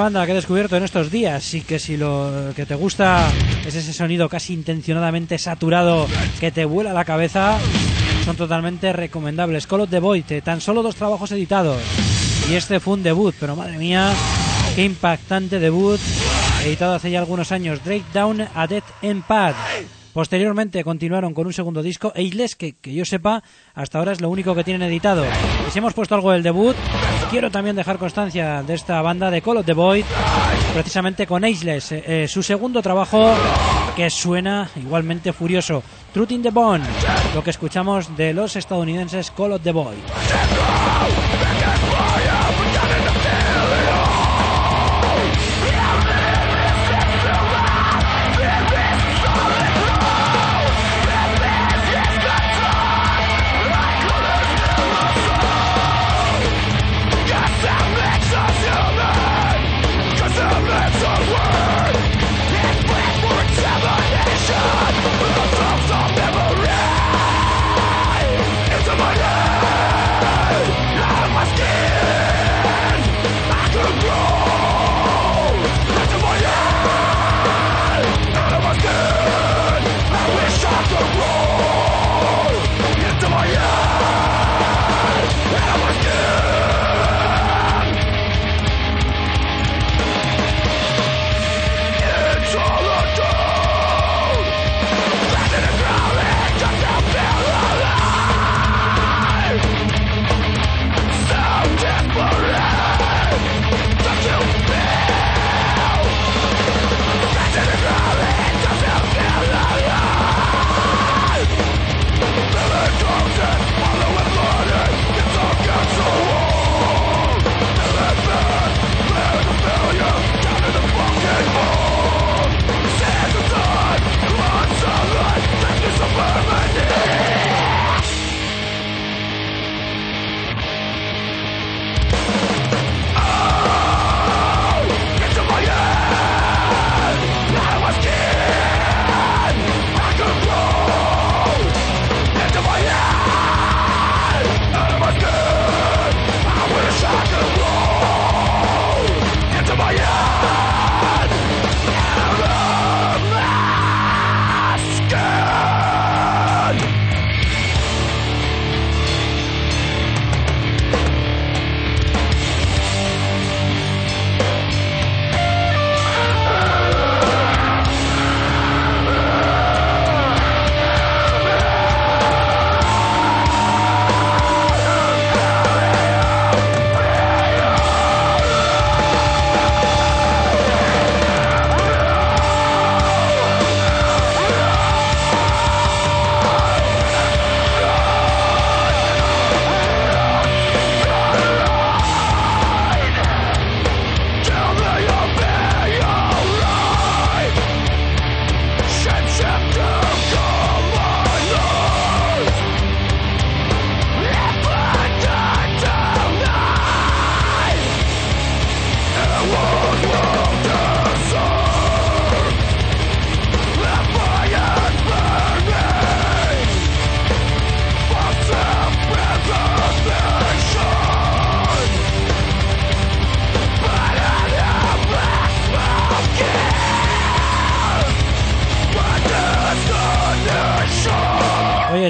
Banda que he descubierto en estos días y que si lo que te gusta es ese sonido casi intencionadamente saturado que te vuela la cabeza, son totalmente recomendables. Call of the Void, tan solo dos trabajos editados. Y este fue un debut, pero madre mía, qué impactante debut, editado hace ya algunos años, Drake Down a Death Pad. Posteriormente continuaron con un segundo disco, Ageless, que, que yo sepa, hasta ahora es lo único que tienen editado. Si hemos puesto algo del debut, quiero también dejar constancia de esta banda de Call of the Void, precisamente con Ageless, eh, eh, su segundo trabajo que suena igualmente furioso. Truth in the Bone, lo que escuchamos de los estadounidenses Call of the Void.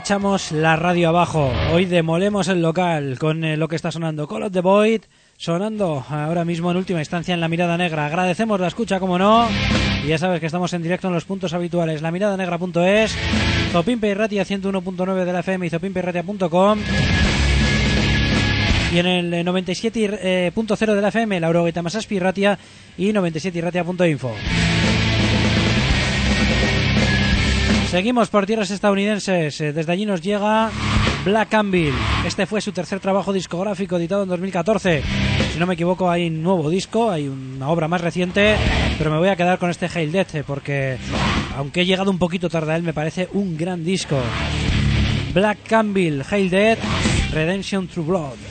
Echamos la radio abajo. Hoy demolemos el local con eh, lo que está sonando. Call of the Void sonando ahora mismo en última instancia en La Mirada Negra. Agradecemos la escucha, como no. Y ya sabes que estamos en directo en los puntos habituales. La Mirada Negra.es, Zopimpe y Ratia 101.9 de la FM y zopimpeirratia.com. Y en el 97.0 eh, de la FM, Lauro Masaspi Ratia y 97irratia.info. Seguimos por tierras estadounidenses. Eh, desde allí nos llega Black Anvil. Este fue su tercer trabajo discográfico editado en 2014. Si no me equivoco, hay un nuevo disco, hay una obra más reciente, pero me voy a quedar con este Hail Death eh, porque, aunque he llegado un poquito tarde a él, me parece un gran disco. Black Anvil, Hail Death, Redemption Through Blood.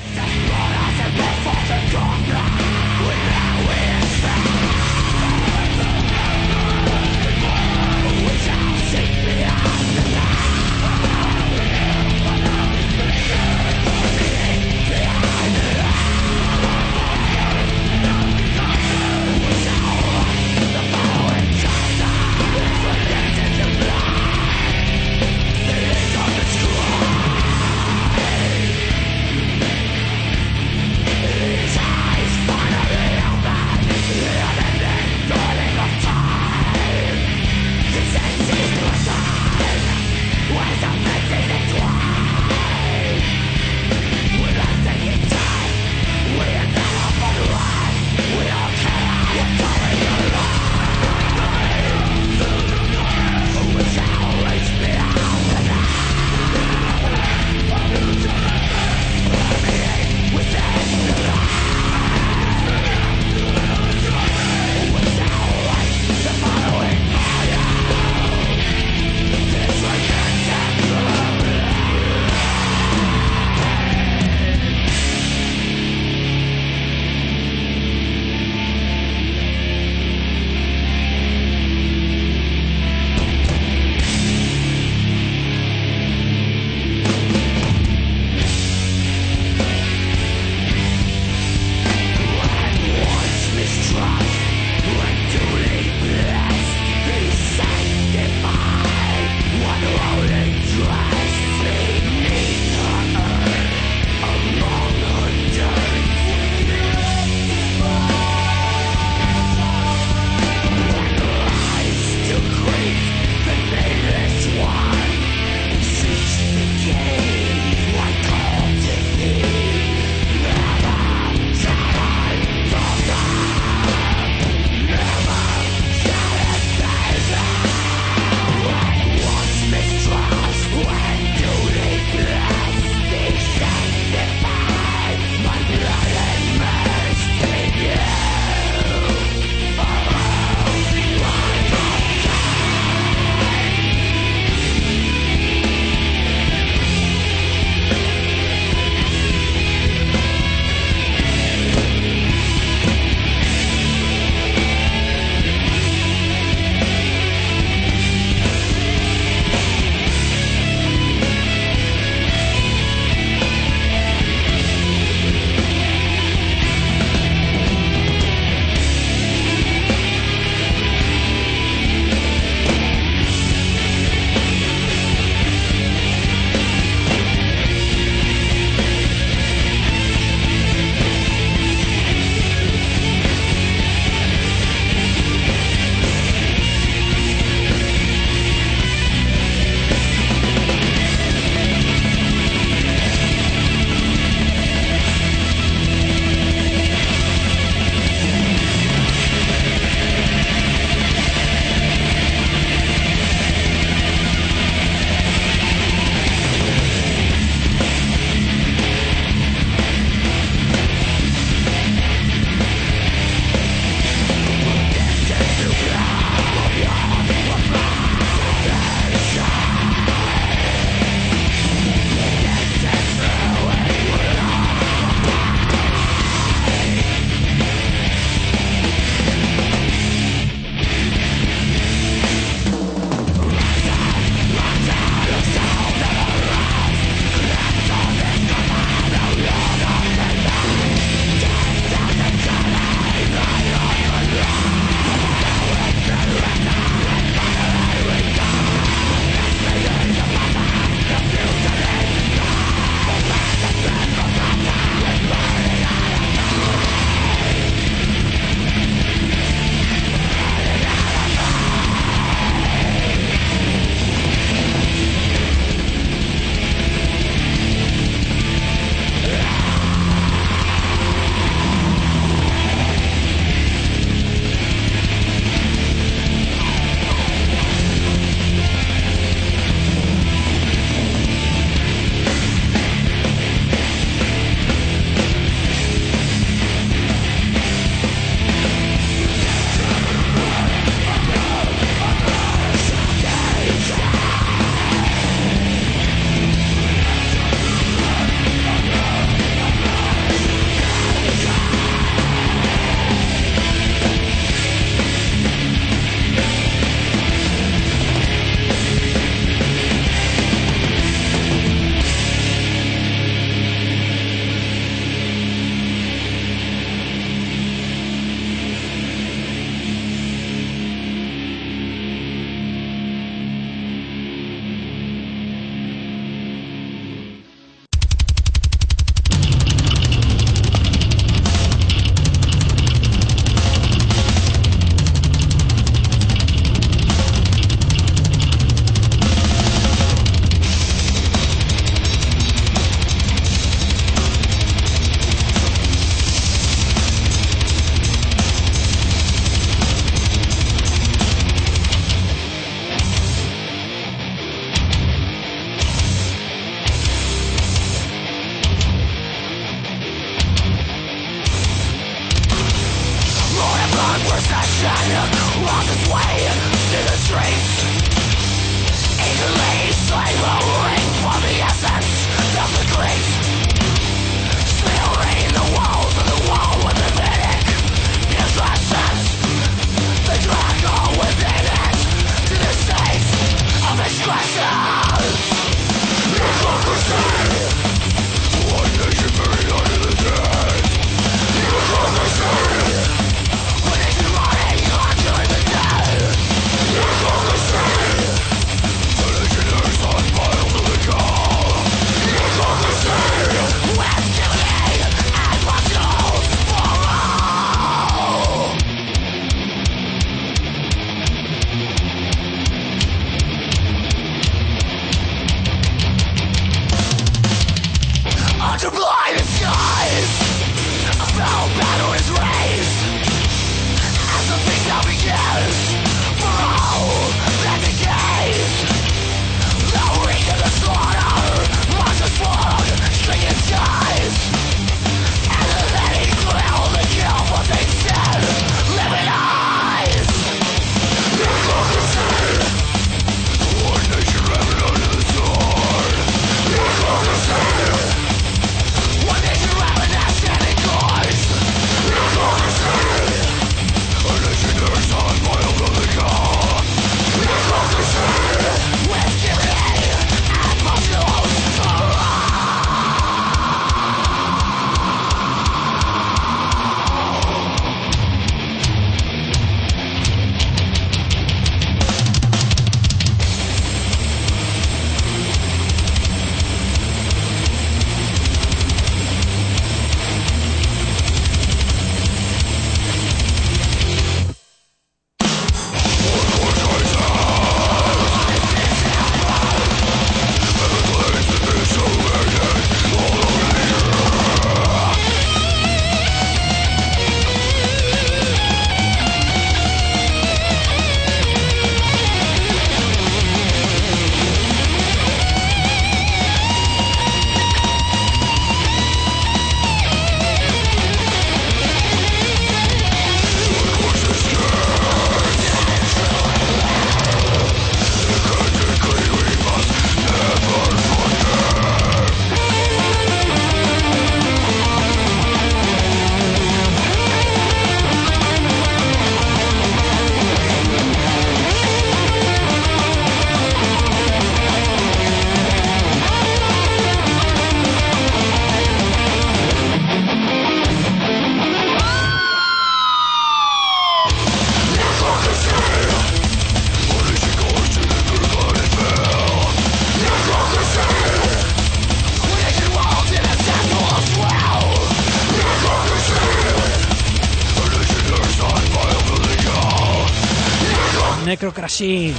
Ese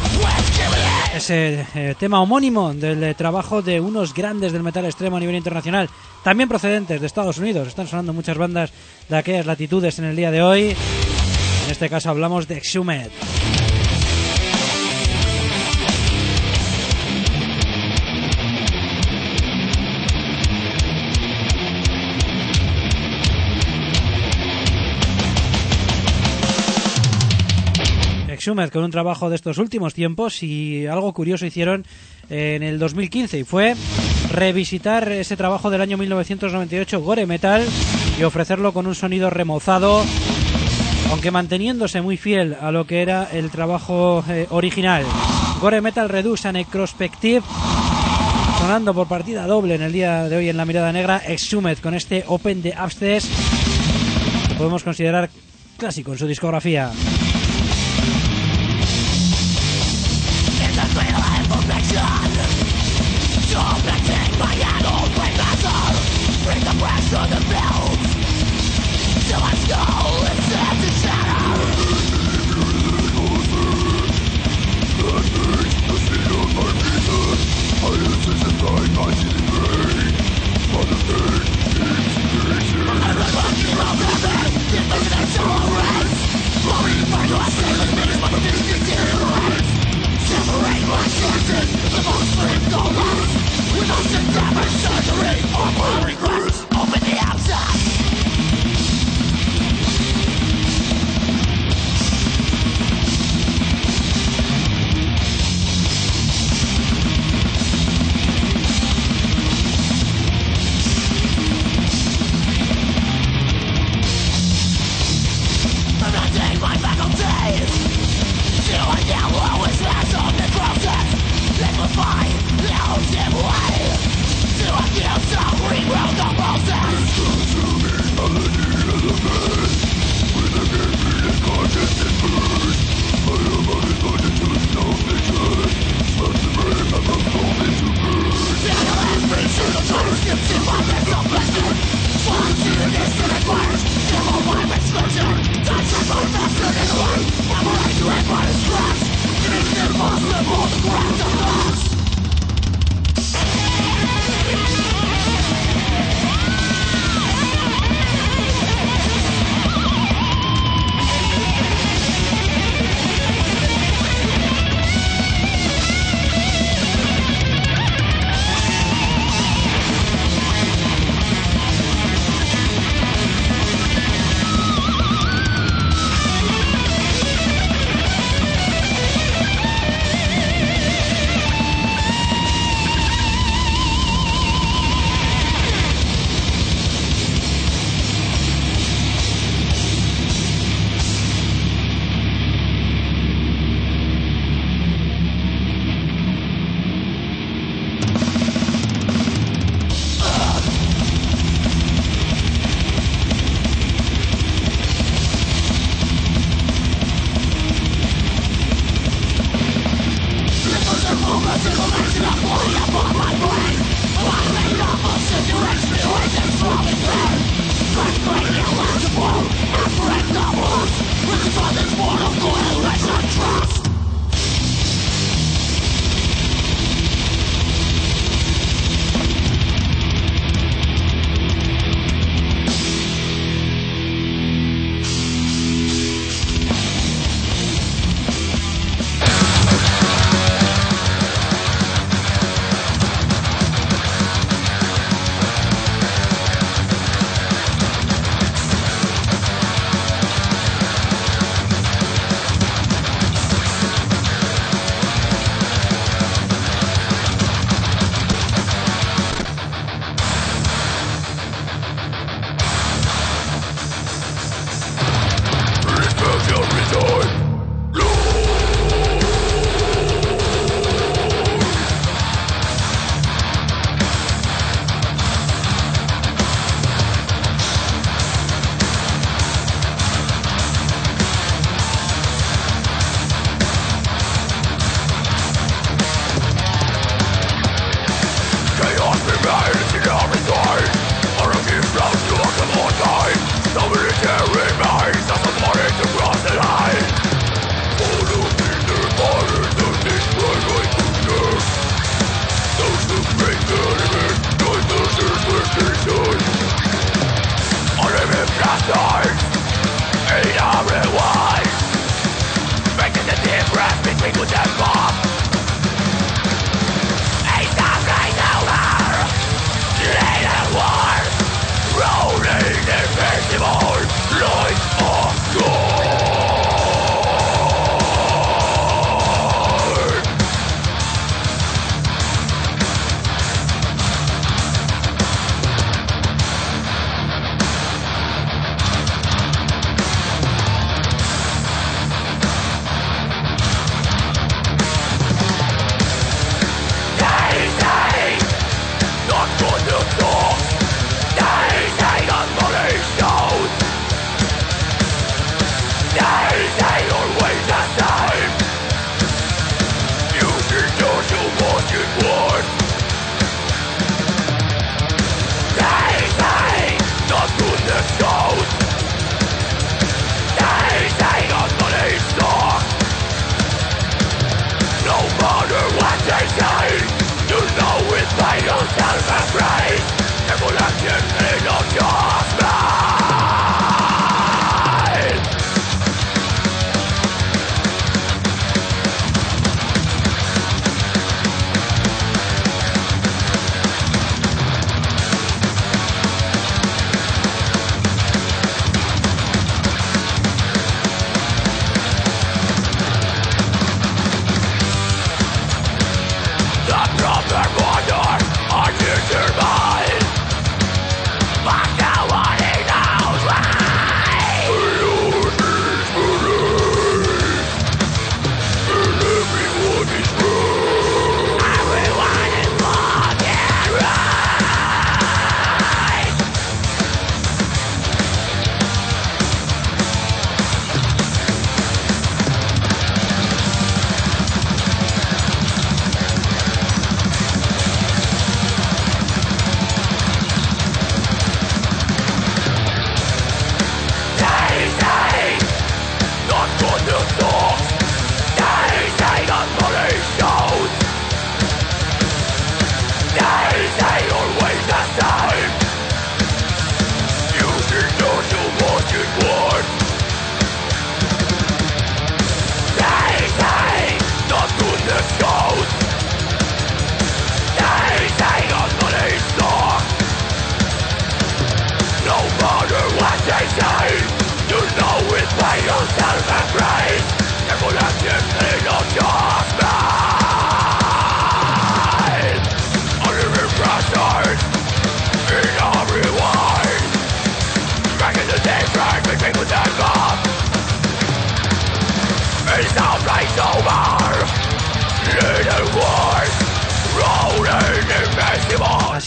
eh, tema homónimo del eh, trabajo de unos grandes del metal extremo a nivel internacional, también procedentes de Estados Unidos. Están sonando muchas bandas de aquellas latitudes en el día de hoy. En este caso hablamos de Exhumed. Con un trabajo de estos últimos tiempos y algo curioso hicieron en el 2015 y fue revisitar ese trabajo del año 1998 Gore Metal y ofrecerlo con un sonido remozado aunque manteniéndose muy fiel a lo que era el trabajo eh, original. Gore Metal Redux a Necrospective sonando por partida doble en el día de hoy en la mirada negra Exhumed con este Open de Abscess podemos considerar clásico en su discografía.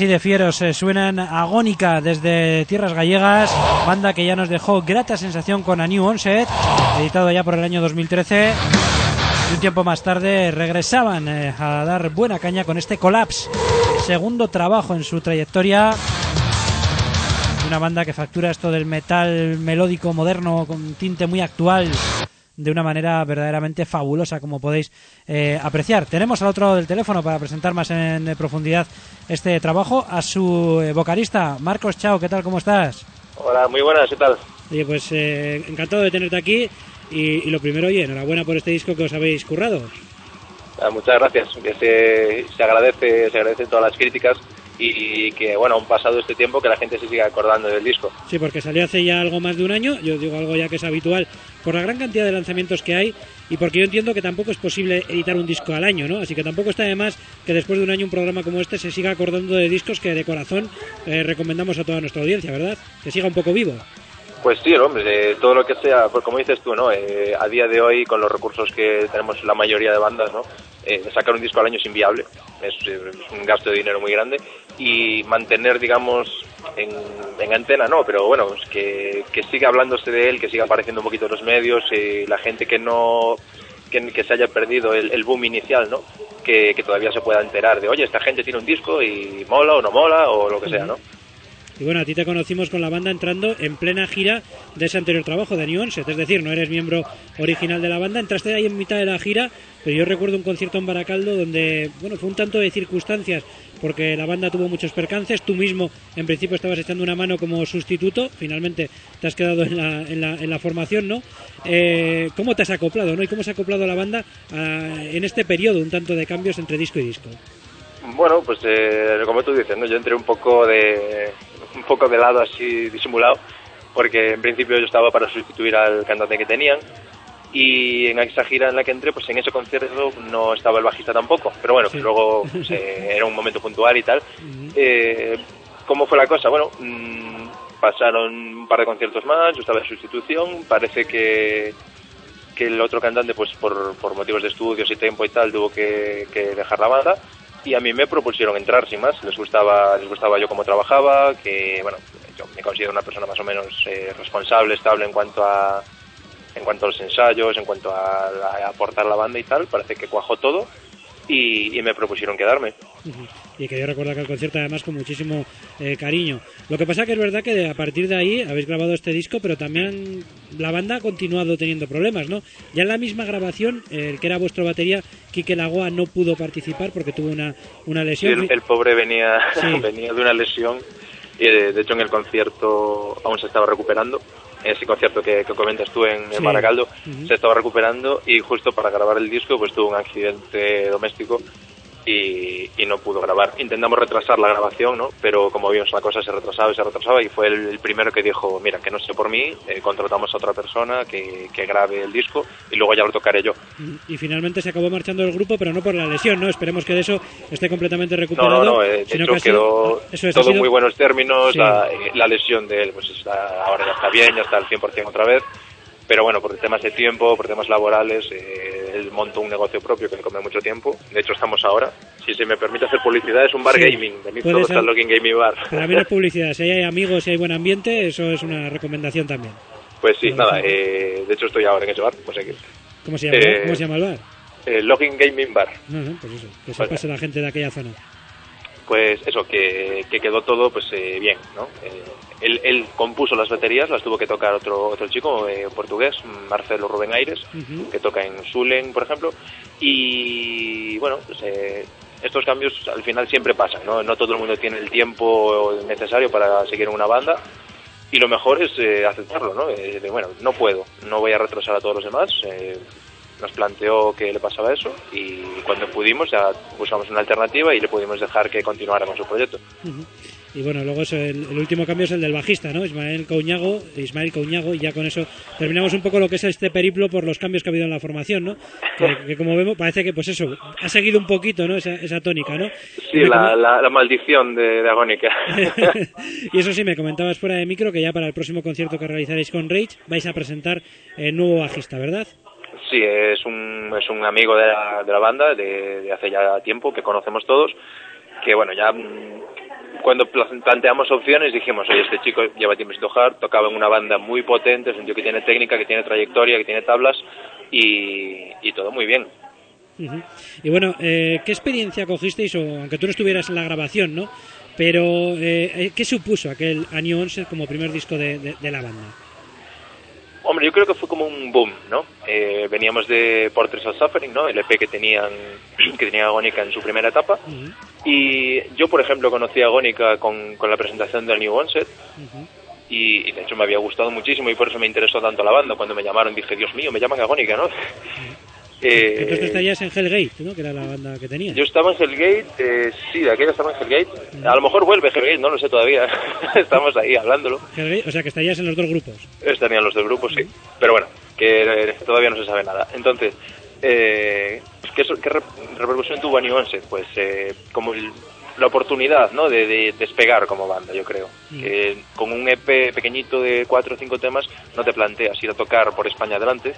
Así de fieros se suenan Agónica desde Tierras Gallegas, banda que ya nos dejó grata sensación con A New Onset, editado ya por el año 2013. Y un tiempo más tarde regresaban eh, a dar buena caña con este Collapse, segundo trabajo en su trayectoria. Una banda que factura esto del metal melódico moderno con tinte muy actual de una manera verdaderamente fabulosa, como podéis eh, apreciar. Tenemos al otro lado del teléfono para presentar más en profundidad este trabajo a su eh, vocalista, Marcos Chao. ¿Qué tal? ¿Cómo estás? Hola, muy buenas, ¿qué tal? Oye, pues eh, encantado de tenerte aquí y, lo primero, oye, enhorabuena por este disco que os habéis currado. Ah, muchas gracias, se, se agradece, se agradecen todas las críticas y que, bueno, han pasado este tiempo que la gente se siga acordando del disco. Sí, porque salió hace ya algo más de un año, yo digo algo ya que es habitual, por la gran cantidad de lanzamientos que hay y porque yo entiendo que tampoco es posible editar un disco al año, ¿no? Así que tampoco está de más que después de un año un programa como este se siga acordando de discos que de corazón eh, recomendamos a toda nuestra audiencia, ¿verdad? Que siga un poco vivo. Pues sí, hombre, de todo lo que sea, pues como dices tú, ¿no? Eh, a día de hoy, con los recursos que tenemos la mayoría de bandas, ¿no? Eh, sacar un disco al año es inviable, es, un gasto de dinero muy grande y mantener, digamos, en, antena, no, pero bueno, que, que siga hablándose de él, que siga apareciendo un poquito en los medios, y la gente que no que, se haya perdido el, boom inicial, ¿no? Que, que, todavía se pueda enterar de, oye, esta gente tiene un disco y mola o no mola o lo que sea, ¿no? Y bueno, a ti te conocimos con la banda entrando en plena gira de ese anterior trabajo de New Onset, es decir, no eres miembro original de la banda, entraste ahí en mitad de la gira, pero yo recuerdo un concierto en Baracaldo donde, bueno, fue un tanto de circunstancias, porque la banda tuvo muchos percances, tú mismo en principio estabas echando una mano como sustituto, finalmente te has quedado en la, en la, en la formación, ¿no? Eh, ¿Cómo te has acoplado, no? ¿Y cómo se ha acoplado la banda en este periodo, un tanto de cambios entre disco y disco? Bueno, pues eh, como tú dices, ¿no? yo entré un poco de un poco de lado así disimulado, porque en principio yo estaba para sustituir al cantante que tenían y en esa gira en la que entré, pues en ese concierto no estaba el bajista tampoco, pero bueno, luego pues, eh, era un momento puntual y tal. Eh, ¿Cómo fue la cosa? Bueno, mm, pasaron un par de conciertos más, yo estaba en sustitución, parece que que el otro cantante, pues por, por motivos de estudios y tiempo y tal, tuvo que, que dejar la banda y a mí me propusieron entrar sin más. Les gustaba les gustaba yo cómo trabajaba que bueno yo me considero una persona más o menos eh, responsable estable en cuanto a en cuanto a los ensayos en cuanto a, aportar la banda y tal. Parece que cuajó todo y, me propusieron quedarme y que yo recuerdo que el concierto además con muchísimo eh, cariño. Lo que pasa que es verdad que a partir de ahí habéis grabado este disco, pero también la banda ha continuado teniendo problemas, ¿no? Ya en la misma grabación, el que era vuestro batería, Quique Lagoa, no pudo participar porque tuvo una, una lesión. el, pobre venía, venía de una lesión y de, hecho en el concierto aún se estaba recuperando ese concierto que, comentas tú en, Maracaldo, se estaba recuperando y justo para grabar el disco pues tuvo un accidente doméstico y, no pudo grabar. Intentamos retrasar la grabación, ¿no? Pero como vimos la cosa se retrasaba y se retrasaba y fue el, primero que dijo, mira, que no sé por mí, eh, contratamos a otra persona que, que, grabe el disco y luego ya lo tocaré yo. Y finalmente se acabó marchando el grupo, pero no por la lesión, ¿no? Esperemos que de eso esté completamente recuperado. No, no, no, eh, de hecho quedó todo en muy buenos términos, la, la, lesión de él, pues está, ahora ya está bien, ya está al 100% otra vez pero bueno, por temas de tiempo, por temas laborales, eh, él montó un negocio propio que le come mucho tiempo. De hecho, estamos ahora. Si se me permite hacer publicidad, es un bar gaming. Venid todos al Login Gaming Bar. Para es publicidad. Si hay amigos, si hay buen ambiente, eso es una recomendación también. Pues sí, nada. Eh, de hecho, estoy ahora en ese bar. Pues ¿Cómo, se llama, eh, ¿Cómo se llama el bar? Eh, Login Gaming Bar. No, pues eso. Que se pase la gente de aquella zona pues eso, que, quedó todo pues eh, bien, ¿no? Eh, él, compuso las baterías, las tuvo que tocar otro otro chico eh, portugués, Marcelo Rubén Aires, que toca en Zulen, por ejemplo, y bueno, pues, estos cambios al final siempre pasan, ¿no? No todo el mundo tiene el tiempo necesario para seguir en una banda, y lo mejor es aceptarlo, ¿no? De, bueno, no puedo, no voy a retrasar a todos los demás, nos planteó que le pasaba eso y cuando pudimos ya buscamos una alternativa y le pudimos dejar que continuara con su proyecto. Y bueno, luego el, último cambio es el del bajista, ¿no? Ismael Couñago, Ismael Couñago, y ya con eso terminamos un poco lo que es este periplo por los cambios que ha habido en la formación, ¿no? Que, como vemos parece que pues eso, ha seguido un poquito, ¿no? Esa, tónica, ¿no? Sí, la, la, maldición de, Agónica. y eso sí, me comentabas fuera de micro que ya para el próximo concierto que realizaréis con Rage vais a presentar el nuevo bajista, ¿verdad? Sí, es un, es un amigo de la, de la banda de, hace ya tiempo, que conocemos todos, que bueno, ya mm, cuando planteamos opciones dijimos, oye, este chico lleva tiempo sin tocar, tocaba en una banda muy potente, sentido que tiene técnica, que tiene trayectoria, que tiene tablas y, todo muy bien. Y bueno, eh, ¿qué experiencia cogisteis, o aunque tú no estuvieras en la grabación, ¿no? Pero, eh, ¿qué supuso aquel año 11 como primer disco de, la banda? Hombre, yo creo que fue como un boom, ¿no? Eh, veníamos de Portraits of Suffering, ¿no? El EP que tenían que tenía Agónica en su primera etapa. Y yo, por ejemplo, conocí a Agónica con, con la presentación del New Onset. y, de hecho me había gustado muchísimo y por eso me interesó tanto la banda. Cuando me llamaron dije, Dios mío, me llaman Agónica, ¿no? Eh, Entonces estarías en Hellgate, ¿no? Que era la banda que tenía. Yo estaba en Hellgate, eh, sí, de aquella estaba en Hellgate. A lo mejor vuelve Hellgate, no lo sé todavía. Estamos ahí hablándolo. o sea, que estarías en los dos grupos. Estarían los dos grupos, sí. Pero bueno, que eh, todavía no se sabe nada. Entonces, eh, ¿qué, ¿qué, repercusión tuvo a New Pues eh, como la oportunidad ¿no? de, despegar como banda, yo creo. Que con un EP pequeñito de cuatro o cinco temas no te planteas ir a tocar por España adelante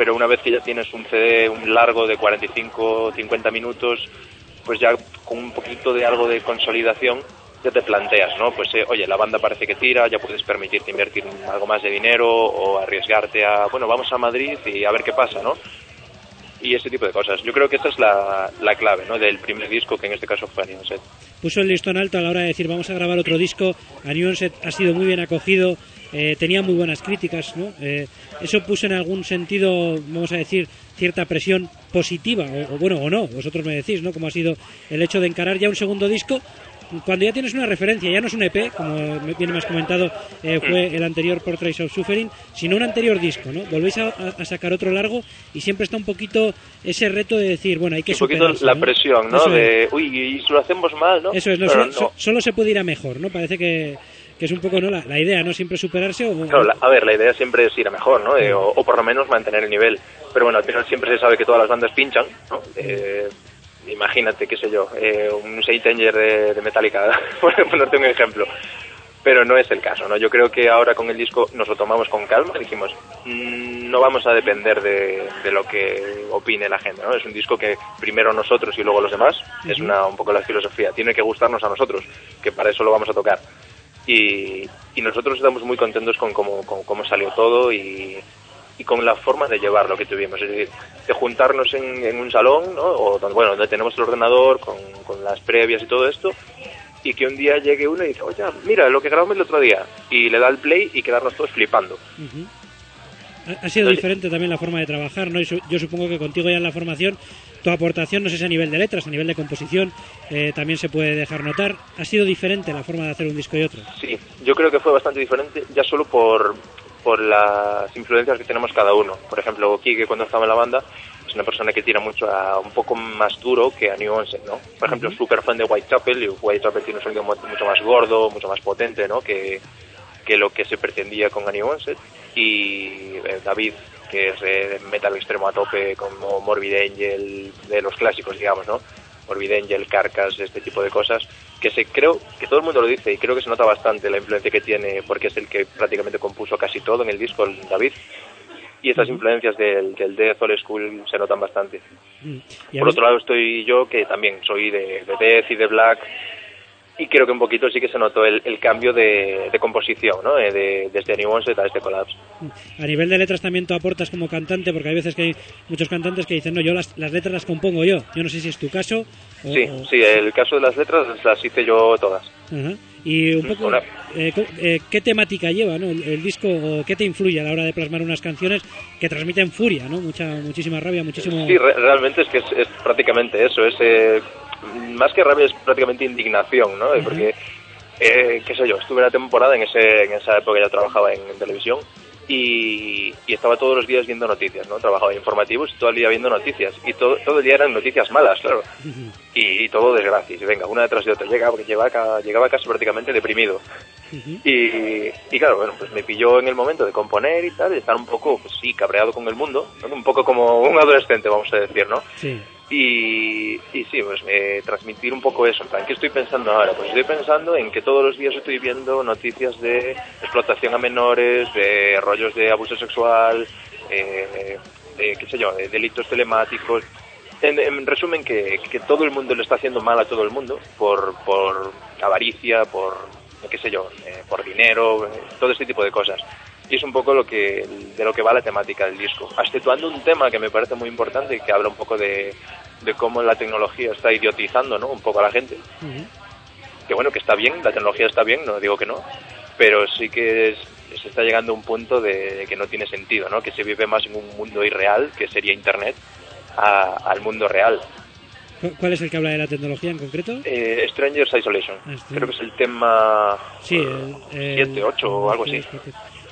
pero una vez que ya tienes un CD un largo de 45 50 minutos pues ya con un poquito de algo de consolidación ya te planteas, ¿no? Pues eh, oye, la banda parece que tira, ya puedes permitirte invertir algo más de dinero o arriesgarte a, bueno, vamos a Madrid y a ver qué pasa, ¿no? Y ese tipo de cosas. Yo creo que esa es la, la clave, ¿no? Del primer disco, que en este caso fue Set. Puso el listón alto a la hora de decir, vamos a grabar otro disco. Set ha sido muy bien acogido eh, tenía muy buenas críticas, ¿no? Eh, eso puso en algún sentido, vamos a decir, cierta presión positiva, o, bueno, o no, vosotros me decís, ¿no? Como ha sido el hecho de encarar ya un segundo disco, cuando ya tienes una referencia, ya no es un EP, como bien me has comentado, eh, fue el anterior Portraits of Suffering, sino un anterior disco, ¿no? Volvéis a, sacar otro largo y siempre está un poquito ese reto de decir, bueno, hay que Un poquito la presión, ¿no? de, uy, y si lo hacemos mal, ¿no? Eso es, solo se puede ir a mejor, ¿no? Parece que que es un poco ¿no? la, idea, ¿no? Siempre superarse o... a ver, la idea siempre es ir a mejor, ¿no? Eh, o, por lo menos mantener el nivel. Pero bueno, al final siempre se sabe que todas las bandas pinchan, ¿no? Eh, imagínate, qué sé yo, eh, un Saint de, de Metallica, por ponerte un ejemplo. Pero no es el caso, ¿no? Yo creo que ahora con el disco nos lo tomamos con calma, dijimos, mm, no vamos a depender de, lo que opine la gente, ¿no? Es un disco que primero nosotros y luego los demás, es una, un poco la filosofía, tiene que gustarnos a nosotros, que para eso lo vamos a tocar y, nosotros estamos muy contentos con cómo, cómo salió todo y, con la forma de llevarlo que tuvimos, es decir, de juntarnos en, un salón, ¿no? o donde, bueno, donde tenemos el ordenador con, con, las previas y todo esto, y que un día llegue uno y dice, oye, mira lo que grabamos el otro día, y le da el play y quedarnos todos flipando. Ha sido diferente también la forma de trabajar, ¿no? yo supongo que contigo ya en la formación tu aportación, no sé si a nivel de letras, a nivel de composición, eh, también se puede dejar notar. ¿Ha sido diferente la forma de hacer un disco y otro? Sí, yo creo que fue bastante diferente, ya solo por, por las influencias que tenemos cada uno. Por ejemplo, Kike cuando estaba en la banda es una persona que tira mucho a un poco más duro que a New Onset, ¿no? Por ejemplo, súper fan de Whitechapel y Whitechapel tiene un sonido mucho más gordo, mucho más potente, ¿no? Que, que lo que se pretendía con a New Onset. Y eh, David que es eh, metal extremo a tope, como Morbid Angel, de los clásicos, digamos, ¿no? Morbid Angel, Carcass, este tipo de cosas, que se creo que todo el mundo lo dice y creo que se nota bastante la influencia que tiene, porque es el que prácticamente compuso casi todo en el disco, el David. Y estas influencias del, del Death Old School se notan bastante. Mm. Por otro lado estoy yo, que también soy de, de Death y de Black, y creo que un poquito sí que se notó el, cambio de, composición, ¿no? Eh, de, desde New Onset a este Collapse. A nivel de letras también tú aportas como cantante, porque hay veces que hay muchos cantantes que dicen, no, yo las, las letras las compongo yo. Yo no sé si es tu caso. sí, sí, el caso de las letras las hice yo todas. Y un poco, eh, eh, ¿qué temática lleva ¿no? el, disco o qué te influye a la hora de plasmar unas canciones que transmiten furia, ¿no? Mucha, muchísima rabia, muchísimo... Sí, realmente es que es, prácticamente eso, es más que rabia es prácticamente indignación, ¿no? Porque, eh, qué sé yo, estuve la temporada en, ese, en esa época ya trabajaba en, televisión y, estaba todos los días viendo noticias, ¿no? Trabajaba en informativos y todo el día viendo noticias. Y todo, todo el día eran noticias malas, claro. Y, todo desgracias. Y venga, una detrás de otra. Llegaba, llegaba, llegaba casi prácticamente deprimido. y, y, claro, bueno, pues me pilló en el momento de componer y tal, de estar un poco, pues sí, cabreado con el mundo. Un poco como un adolescente, vamos a decir, ¿no? Sí. Y, sí, pues eh, transmitir un poco eso. ¿En qué estoy pensando ahora? Pues estoy pensando en que todos los días estoy viendo noticias de explotación a menores, de rollos de abuso sexual, eh, de, qué sé yo, de delitos telemáticos. En, resumen, que, que, todo el mundo le está haciendo mal a todo el mundo por, por avaricia, por, qué sé yo, eh, por dinero, eh, todo este tipo de cosas. Y es un poco lo que, de lo que va la temática del disco. Exceptuando un tema que me parece muy importante y que habla un poco de, de cómo la tecnología está idiotizando ¿no? un poco a la gente. Que bueno, que está bien, la tecnología está bien, no digo que no, pero sí que se está llegando a un punto de, que no tiene sentido, ¿no? que se vive más en un mundo irreal, que sería Internet, al mundo real. ¿Cuál es el que habla de la tecnología en concreto? Eh, Strangers Isolation. Ah, Creo que es el tema 7, 8 o algo así.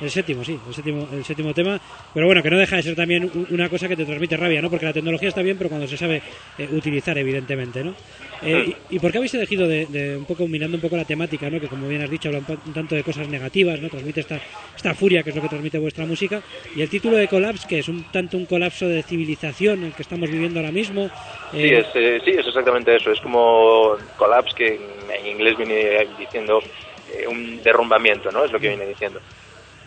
El séptimo, sí, el séptimo, el séptimo tema. Pero bueno, que no deja de ser también una cosa que te transmite rabia, ¿no? Porque la tecnología está bien, pero cuando se sabe eh, utilizar, evidentemente, ¿no? Eh, y, por qué habéis elegido de, un poco minando un poco la temática, ¿no? Que como bien has dicho, habla un, tanto de cosas negativas, ¿no? Transmite esta, esta furia que es lo que transmite vuestra música. Y el título de Collapse, que es un tanto un colapso de civilización el que estamos viviendo ahora mismo. Sí, eh, es, sí, es exactamente eso. Es como Collapse, que en, inglés viene diciendo un derrumbamiento, ¿no? Es lo que viene diciendo.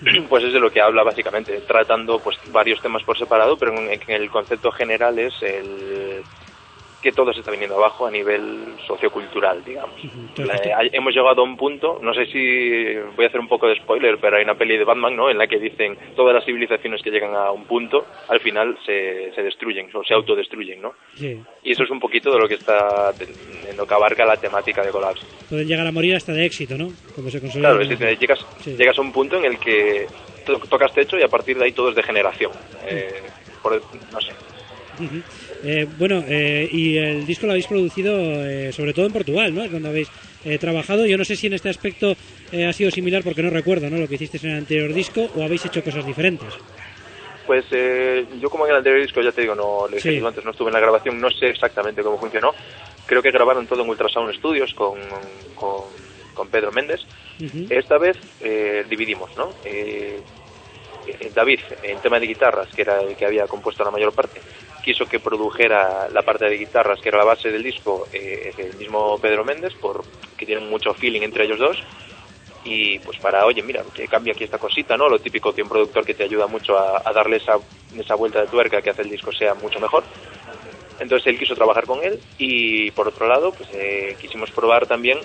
pues es de lo que habla básicamente, tratando pues varios temas por separado, pero en, el concepto general es el que todo se está viniendo abajo a nivel sociocultural, digamos. hemos llegado a un punto, no sé si voy a hacer un poco de spoiler, pero hay una peli de Batman, ¿no? En la que dicen todas las civilizaciones que llegan a un punto, al final se, se destruyen o se autodestruyen, ¿no? Y eso es un poquito de lo que está, en lo que abarca la temática de Collapse. Pueden llegar a morir hasta de éxito, ¿no? Como se claro, es decir, llegas, llegas a un punto en el que tocas techo y a partir de ahí todo es degeneración. Eh, por, no sé. Eh, bueno, eh, y el disco lo habéis producido eh, sobre todo en Portugal, ¿no? Es donde habéis trabajado. Yo no sé si en este aspecto ha sido similar porque no recuerdo, ¿no? Lo que hicisteis en el anterior disco o habéis hecho cosas diferentes. Pues yo como en el anterior disco, ya te digo, no lo dije antes, no estuve en la grabación, no sé exactamente cómo funcionó. Creo que grabaron todo en Ultrasound Studios con, con, Pedro Méndez. Esta vez dividimos, ¿no? David, en tema de guitarras, que era el que había compuesto la mayor parte, quiso que produjera la parte de guitarras, que era la base del disco, eh, el mismo Pedro Méndez, por que tienen mucho feeling entre ellos dos. Y pues para, oye, mira, que cambia aquí esta cosita, ¿no? Lo típico que un productor que te ayuda mucho a, darle esa, esa vuelta de tuerca que hace el disco sea mucho mejor. Entonces él quiso trabajar con él y por otro lado, pues eh, quisimos probar también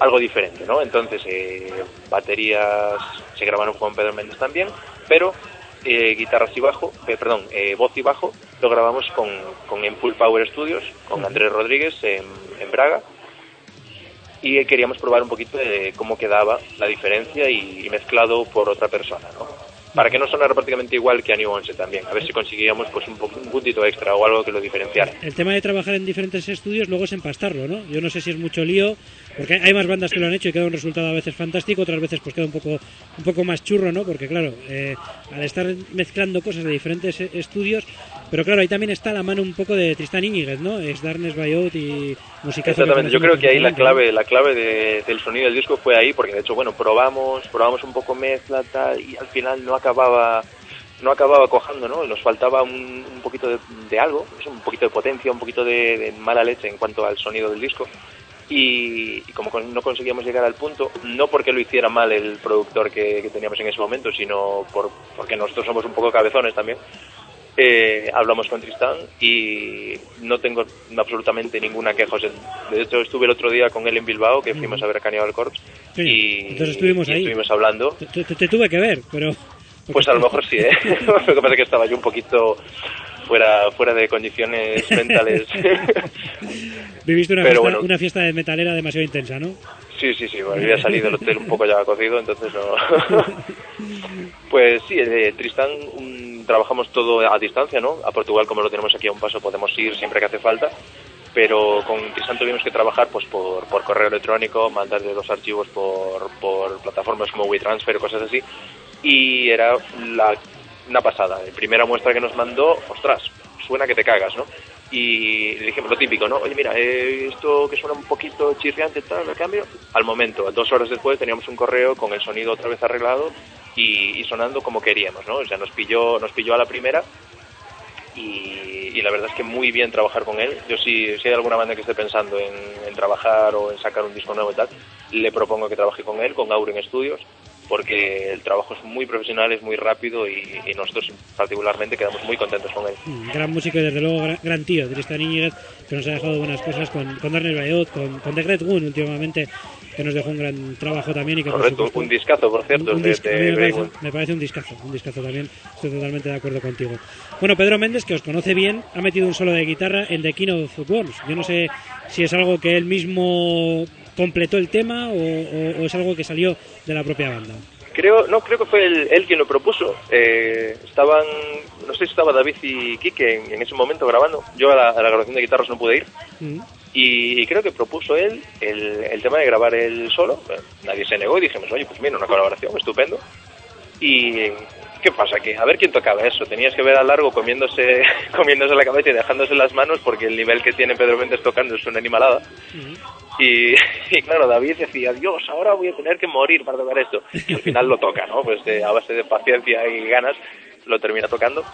algo diferente, ¿no? Entonces, eh, baterías se grabaron con Pedro Méndez también, pero eh, guitarras y bajo, eh, perdón, eh, voz y bajo, lo grabamos con, con en Full Power Studios, con Andrés Rodríguez en, en Braga. Y queríamos probar un poquito de cómo quedaba la diferencia y, mezclado por otra persona, ¿no? Para que no sonara prácticamente igual que a New 11 también, a ver si conseguíamos pues un, un puntito extra o algo que lo diferenciara. El tema de trabajar en diferentes estudios luego es empastarlo, ¿no? Yo no sé si es mucho lío porque hay más bandas que lo han hecho y queda un resultado a veces fantástico, otras veces pues queda un poco un poco más churro, ¿no? Porque claro, eh, al estar mezclando cosas de diferentes eh, estudios, pero claro, ahí también está la mano un poco de Tristan Íñiguez, ¿no? Es Darkness by Out y música. Exactamente, yo creo que ahí la clave, la clave del sonido del disco fue ahí, porque de hecho, bueno, probamos, probamos un poco mezcla tal y al final no acababa no acababa cojando, ¿no? Nos faltaba un, poquito de, algo, un poquito de potencia, un poquito de mala leche en cuanto al sonido del disco y, como no conseguíamos llegar al punto, no porque lo hiciera mal el productor que, teníamos en ese momento, sino por, porque nosotros somos un poco cabezones también, eh, hablamos con Tristán y no tengo absolutamente ninguna queja. de hecho, estuve el otro día con él en Bilbao, que fuimos a ver a Cannibal Corpse, y, entonces estuvimos ahí. estuvimos hablando. Te, tuve que ver, pero... Pues a lo mejor sí, ¿eh? lo que pasa es que estaba yo un poquito fuera, fuera de condiciones mentales. Viviste una, fiesta, una fiesta de metalera demasiado intensa, ¿no? Sí, sí, sí, bueno, había salido del hotel un poco ya cocido, entonces no. pues sí, de Tristán trabajamos todo a distancia, ¿no? A Portugal, como lo tenemos aquí a un paso, podemos ir siempre que hace falta, pero con Tristán tuvimos que trabajar pues por, por correo electrónico, mandarle los archivos por, por plataformas como WeTransfer o cosas así, y era la una pasada. La primera muestra que nos mandó, ostras, suena que te cagas, ¿no? Y le dijimos lo típico, ¿no? Oye, mira, eh, esto que suena un poquito chirriante, tal, el cambio. Al momento, dos horas después, teníamos un correo con el sonido otra vez arreglado y, sonando como queríamos, ¿no? O sea, nos pilló, nos pilló a la primera y, la verdad es que muy bien trabajar con él. Yo si, si hay alguna banda que esté pensando en, en, trabajar o en sacar un disco nuevo y tal, le propongo que trabaje con él, con Auren Studios, porque el trabajo es muy profesional, es muy rápido y, nosotros particularmente quedamos muy contentos con él. Mm, gran músico y desde luego gran, tío, Tristan Íñiguez, que nos ha dejado buenas cosas con, con Darnell Bayot, con, con The Great Gun últimamente, que nos dejó un gran trabajo también. Y que, Correcto, un discazo, por cierto. me, parece, un discazo, un discazo también, estoy totalmente de acuerdo contigo. Bueno, Pedro Méndez, que os conoce bien, ha metido un solo de guitarra en The King of Worms. Yo no sé si es algo que él mismo completó el tema o, es algo que salió de la propia banda. Creo, no, creo que fue él, quien lo propuso. Eh, estaban, no sé si estaba David y Kike en, ese momento grabando. Yo a la, grabación de guitarras no pude ir. Mm. Y, creo que propuso él el, tema de grabar el solo. Nadie se negó y dijimos, oye, pues mira, una colaboración, estupendo. Y ¿qué pasa? Que a ver quién tocaba eso. Tenías que ver a largo comiéndose, comiéndose la cabeza y dejándose las manos porque el nivel que tiene Pedro Méndez tocando es una animalada. y, claro, David decía, Dios, ahora voy a tener que morir para tocar esto. Y al final lo toca, ¿no? Pues a base de paciencia y ganas lo termina tocando.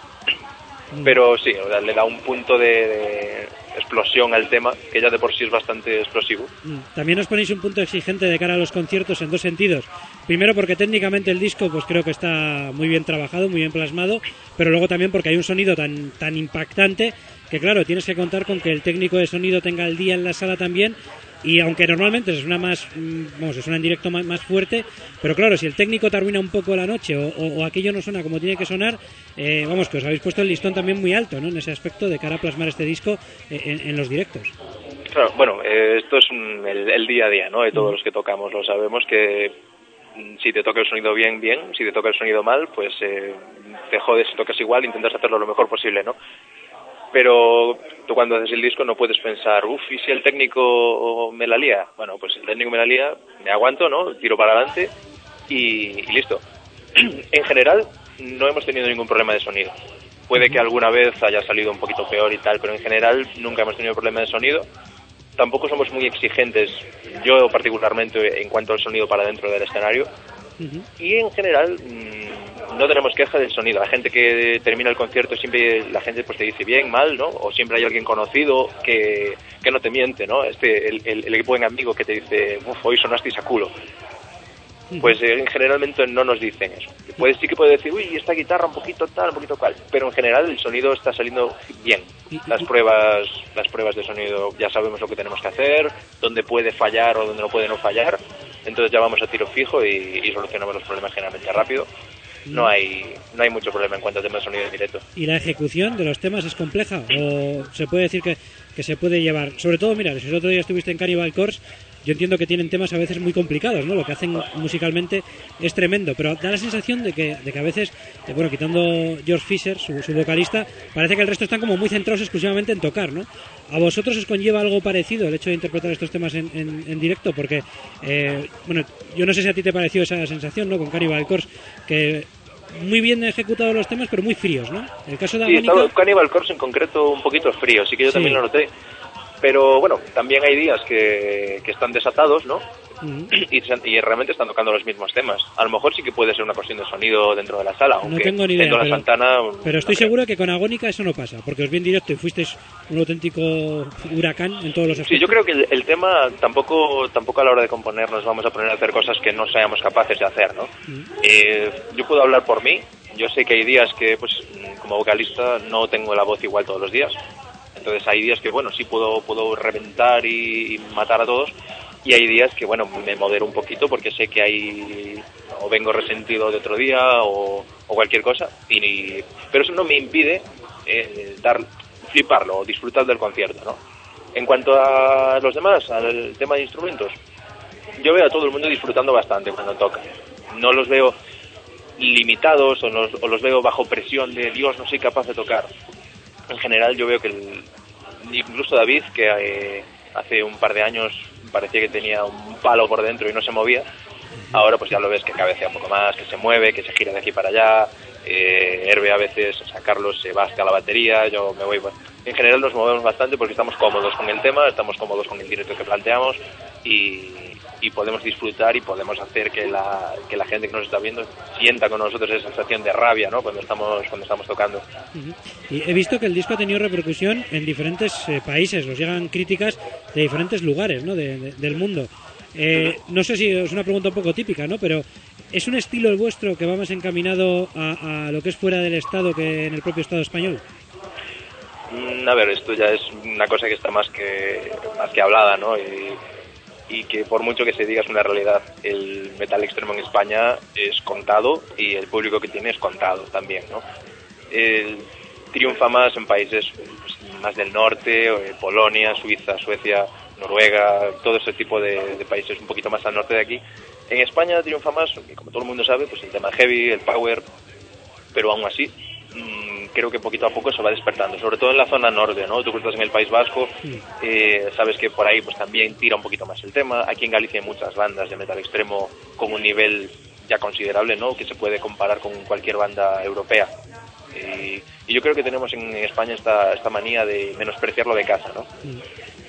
Pero sí, le da un punto de, explosión al tema, que ya de por sí es bastante explosivo. Mm. También os ponéis un punto exigente de cara a los conciertos en dos sentidos. Primero porque técnicamente el disco pues creo que está muy bien trabajado, muy bien plasmado, pero luego también porque hay un sonido tan, tan impactante que claro, tienes que contar con que el técnico de sonido tenga el día en la sala también y aunque normalmente es una más mm, vamos es una en directo más, fuerte pero claro si el técnico te arruina un poco la noche o, aquello no suena como tiene que sonar eh, vamos que os habéis puesto el listón también muy alto ¿no? en ese aspecto de cara a plasmar este disco eh, en, los directos. Claro bueno eh, esto es el, día a día no de todos los que tocamos lo sabemos que mm, si te toca el sonido bien bien si te toca el sonido mal pues te jodes si tocas igual intentas hacerlo lo mejor posible no pero tú cuando haces el disco no puedes pensar, uff, ¿y si el técnico me la lía? Bueno, pues el técnico me la lía, me aguanto, ¿no? Tiro para adelante y, listo. en general, no hemos tenido ningún problema de sonido. Puede que alguna vez haya salido un poquito peor y tal, pero en general nunca hemos tenido problema de sonido. Tampoco somos muy exigentes, yo particularmente, en cuanto al sonido para dentro del escenario. Y en general, mm, no tenemos queja del sonido. La gente que termina el concierto siempre la gente pues te dice bien, mal, ¿no? O siempre hay alguien conocido que, que no te miente, ¿no? Este, el, el, buen amigo que te dice, uff, hoy sonasteis a culo. Pues eh, generalmente no nos dicen eso. Puede, sí que puede decir, uy, esta guitarra un poquito tal, un poquito cual, pero en general el sonido está saliendo bien. Las pruebas, las pruebas de sonido ya sabemos lo que tenemos que hacer, dónde puede fallar o dónde no puede no fallar. Entonces ya vamos a tiro fijo y, y solucionamos los problemas generalmente rápido no hay, no hay mucho problema en cuanto a temas de sonido en directo. ¿Y la ejecución de los temas es compleja? ¿O se puede decir que, que se puede llevar? Sobre todo, mira, si el otro día estuviste en Cannibal Corpse, yo entiendo que tienen temas a veces muy complicados, ¿no? Lo que hacen musicalmente es tremendo, pero da la sensación de que, de que a veces, eh, bueno, quitando George Fisher, su, vocalista, parece que el resto están como muy centrados exclusivamente en tocar, ¿no? ¿A vosotros os conlleva algo parecido el hecho de interpretar estos temas en, en, directo? Porque, eh, bueno, yo no sé si a ti te pareció esa sensación, ¿no? Con Cannibal Corpse, que muy bien ejecutados los temas, pero muy fríos, ¿no? El caso de Sí, Cannibal Corpse en concreto un poquito frío, sí que yo también lo noté. Pero bueno, también hay días que, que están desatados, ¿no? y, y, realmente están tocando los mismos temas. A lo mejor sí que puede ser una cuestión de sonido dentro de la sala, aunque no tengo ni idea, pero, la Santana... Pero estoy seguro que con Agónica eso no pasa, porque os vi en directo y fuisteis un auténtico huracán en todos los aspectos. Sí, yo creo que el, tema tampoco tampoco a la hora de componer nos vamos a poner a hacer cosas que no seamos capaces de hacer, ¿no? Eh, yo puedo hablar por mí, yo sé que hay días que, pues, como vocalista no tengo la voz igual todos los días, entonces hay días que, bueno, sí puedo, puedo reventar y, matar a todos. Y hay días que, bueno, me modero un poquito porque sé que hay o vengo resentido de otro día o, cualquier cosa. Y, pero eso no me impide eh, dar, fliparlo o disfrutar del concierto, ¿no? En cuanto a los demás, al tema de instrumentos, yo veo a todo el mundo disfrutando bastante cuando toca. No los veo limitados o los veo bajo presión de Dios, no soy capaz de tocar en general yo veo que incluso David, que eh, hace un par de años parecía que tenía un palo por dentro y no se movía, ahora pues ya lo ves que cabecea un poco más, que se mueve, que se gira de aquí para allá, eh, Herbe a veces, o sea, Carlos se va hasta la batería, yo me voy... en general nos movemos bastante porque estamos cómodos con el tema, estamos cómodos con el directo que planteamos y, y podemos disfrutar y podemos hacer que la, que la gente que nos está viendo sienta con nosotros esa sensación de rabia ¿no? cuando, estamos, cuando estamos tocando. Y he visto que el disco ha tenido repercusión en diferentes eh, países, nos llegan críticas de diferentes lugares ¿no? del mundo. Eh, no sé si es una pregunta un poco típica, ¿no? pero ¿Es un estilo el vuestro que va más encaminado a, lo que es fuera del Estado que en el propio Estado español? Mm, a ver, esto ya es una cosa que está más que, más que hablada, ¿no? Y, y que por mucho que se diga es una realidad, el metal extremo en España es contado y el público que tiene es contado también, ¿no? El, triunfa más en países pues, más del norte, Polonia, Suiza, Suecia, Noruega, todo ese tipo de, de, países un poquito más al norte de aquí. En España triunfa más, como todo el mundo sabe, pues el tema heavy, el power, pero aún así Mm, creo que poquito a poco se va despertando, sobre todo en la zona norte, ¿no? Tú que estás en el País Vasco, eh, sabes que por ahí pues también tira un poquito más el tema. Aquí en Galicia hay muchas bandas de metal extremo con un nivel ya considerable, ¿no? Que se puede comparar con cualquier banda europea. Y, yo creo que tenemos en España esta, esta manía de menospreciarlo de casa, ¿no?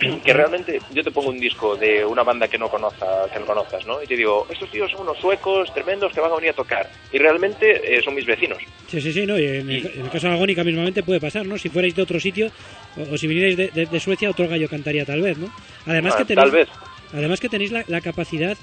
que realmente yo te pongo un disco de una banda que no conozca, que no conozcas, ¿no? Y te digo, estos tíos son unos suecos tremendos que van a venir a tocar. Y realmente eh, son mis vecinos. Sí, sí, sí, no. Y en, El, caso de Agónica mismamente puede pasar, ¿no? Si fuerais de otro sitio, o, si vinierais de, Suecia, otro gallo cantaría tal vez, ¿no? Además que ah, tenéis, tal vez. Además que tenéis la, capacidad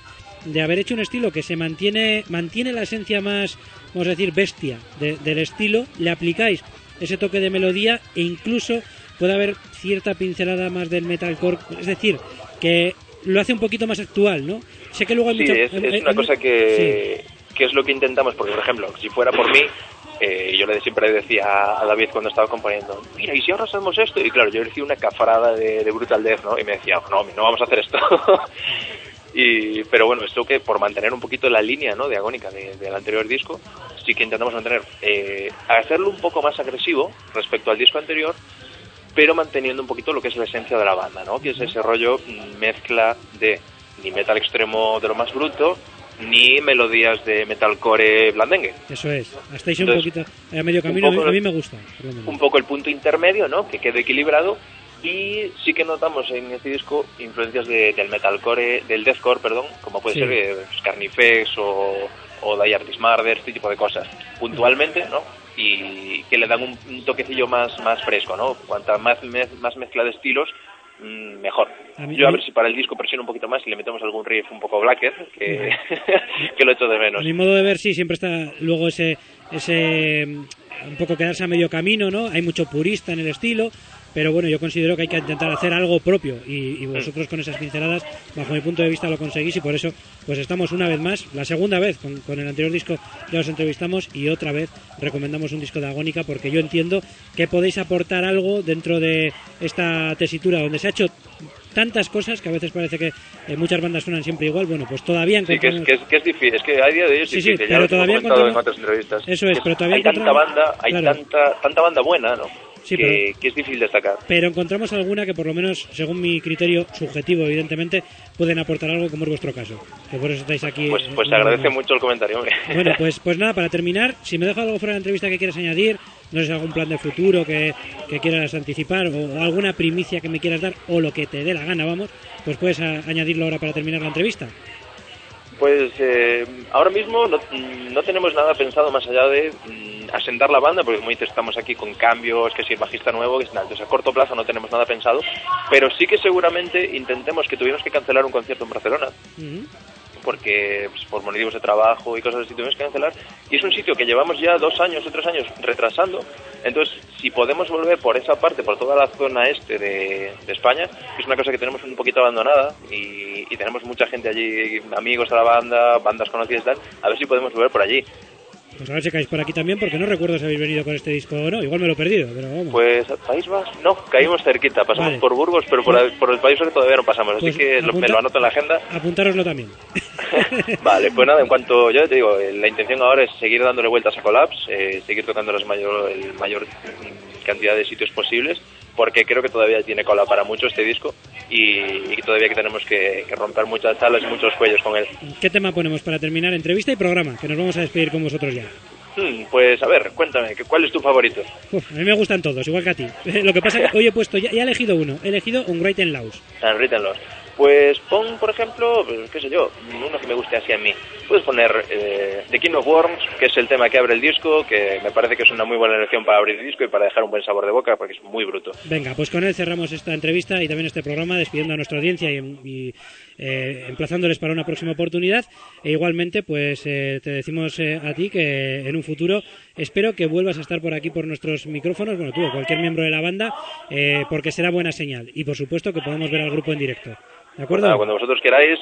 de haber hecho un estilo que se mantiene, mantiene la esencia más, vamos a decir, bestia del estilo, le aplicáis ese toque de melodía e incluso puede haber cierta pincelada más del metalcore, es decir, que lo hace un poquito más actual, ¿no? Sé que luego hay sí, es, una cosa que, que es lo que intentamos, porque por ejemplo, si fuera por mí, eh, yo le siempre decía a David cuando estaba componiendo, mira, ¿y si ahora hacemos esto? Y claro, yo decía una cafarada de, de Brutal Death, ¿no? Y me decía, no, no vamos a hacer esto. y, pero bueno, esto que por mantener un poquito la línea ¿no? de agónica del anterior disco, sí que intentamos mantener, eh, hacerlo un poco más agresivo respecto al disco anterior, pero manteniendo un poquito lo que es la esencia de la banda, ¿no? Que es ese rollo mm, mezcla de ni metal extremo de lo más bruto, ni melodías de metalcore blandengue. Eso es, estáis un poquito a medio camino, a mí me gusta. Un poco el punto intermedio, ¿no? Que quede equilibrado y sí que notamos en este disco influencias del metalcore, del deathcore, perdón, como puede ser eh, Carnifex o, o Die Artist Murder, este tipo de cosas. Puntualmente, ¿no? Y que le dan un, toquecillo más, más fresco, ¿no? Cuanta más, más mezcla de estilos, mm, mejor. Yo a ver si para el disco presiona un poquito más y le metemos algún riff un poco blacker, que, que lo echo de menos. mi modo de ver, sí, siempre está luego ese, ese un poco quedarse a medio camino, ¿no? Hay mucho purista en el estilo, pero bueno, yo considero que hay que intentar hacer algo propio y, vosotros con esas pinceladas, bajo mi punto de vista, lo conseguís y por eso pues estamos una vez más, la segunda vez con, el anterior disco ya os entrevistamos y otra vez recomendamos un disco de Agónica porque yo entiendo que podéis aportar algo dentro de esta tesitura donde se ha hecho tantas cosas que a veces parece que eh, muchas bandas suenan siempre igual. Bueno, pues todavía encontramos... Sí, que es, que es, difícil, es que hay día de ellos sí, sí, pero todavía encontramos... en otras entrevistas. Eso es, pero todavía hay tanta banda, hay tanta, tanta banda buena, ¿no? Que, es difícil destacar. Pero encontramos alguna que por lo menos, según mi criterio subjetivo, evidentemente, pueden aportar algo, como es vuestro caso. Que por eso estáis aquí. Pues, pues agradece mucho el comentario. Bueno, pues, pues nada, para terminar, si me dejas algo fuera de la entrevista que quieras añadir, no sé si algún plan de futuro que, que quieras anticipar o, alguna primicia que me quieras dar o lo que te dé la gana, vamos, pues puedes añadirlo ahora para terminar la entrevista. Pues eh, ahora mismo no, no, tenemos nada pensado más allá de mm, asentar la banda, porque como dices, estamos aquí con cambios, que si el bajista nuevo, que es nada, entonces a corto plazo no tenemos nada pensado, pero sí que seguramente intentemos que tuvimos que cancelar un concierto en Barcelona porque pues, por motivos de trabajo y cosas así tuvimos que cancelar. Y es un sitio que llevamos ya dos años o tres años retrasando. Entonces, si podemos volver por esa parte, por toda la zona este de, España, es una cosa que tenemos un poquito abandonada y, y, tenemos mucha gente allí, amigos de la banda, bandas conocidas y tal, a ver si podemos volver por allí. Pues a ver si caéis por aquí también, porque no recuerdo si habéis venido con este disco o no. Igual me lo he perdido, pero vamos. Pues País Vasco, no, caímos cerquita. Pasamos por Burgos, pero por, el, por el País Vasco todavía no pasamos. así pues que me lo anoto en la agenda. Apuntároslo también. vale, pues nada, en cuanto yo te digo, la intención ahora es seguir dándole vueltas a Collapse, eh, seguir tocando las mayor, el mayor cantidad de sitios posibles porque creo que todavía tiene cola para mucho este disco y, todavía que tenemos que, romper muchas salas y muchos cuellos con él. ¿Qué tema ponemos para terminar entrevista y programa? Que nos vamos a despedir con vosotros ya. Hmm, pues a ver, cuéntame, ¿cuál es tu favorito? a mí me gustan todos, igual que a ti. Lo que pasa es que hoy he puesto, ya, he elegido uno, he elegido un Great and Laws. Ah, Great and Laws. Pues pon, por ejemplo, qué sé yo, uno que me guste así a mí. Puedes poner eh, The King of Worms, que es el tema que abre el disco, que me parece que es una muy buena elección para abrir el disco y para dejar un buen sabor de boca, porque es muy bruto. Venga, pues con él cerramos esta entrevista y también este programa, despidiendo a nuestra audiencia y, eh, emplazándoles para una próxima oportunidad e igualmente pues te decimos a ti que en un futuro espero que vuelvas a estar por aquí por nuestros micrófonos, bueno tú o cualquier miembro de la banda, porque será buena señal y por supuesto que podemos ver al grupo en directo. ¿De acuerdo? cuando vosotros queráis,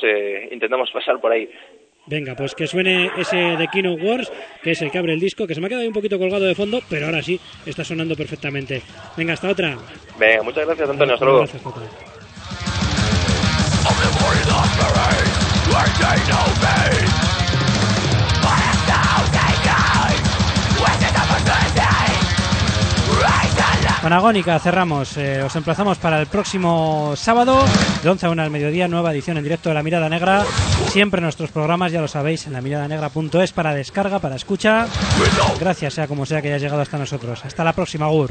intentamos pasar por ahí. Venga, pues que suene ese de Kino Wars, que es el que abre el disco, que se me ha quedado un poquito colgado de fondo, pero ahora sí, está sonando perfectamente. Venga, hasta otra. Venga, muchas gracias, Antonio. Hasta luego. Gracias, Panagónica, cerramos. Eh, os emplazamos para el próximo sábado, de 11 a 1 al mediodía, nueva edición en directo de La Mirada Negra. Siempre nuestros programas, ya lo sabéis, en lamiradanegra.es para descarga, para escucha. Gracias, sea como sea que hayas llegado hasta nosotros. Hasta la próxima, Gur.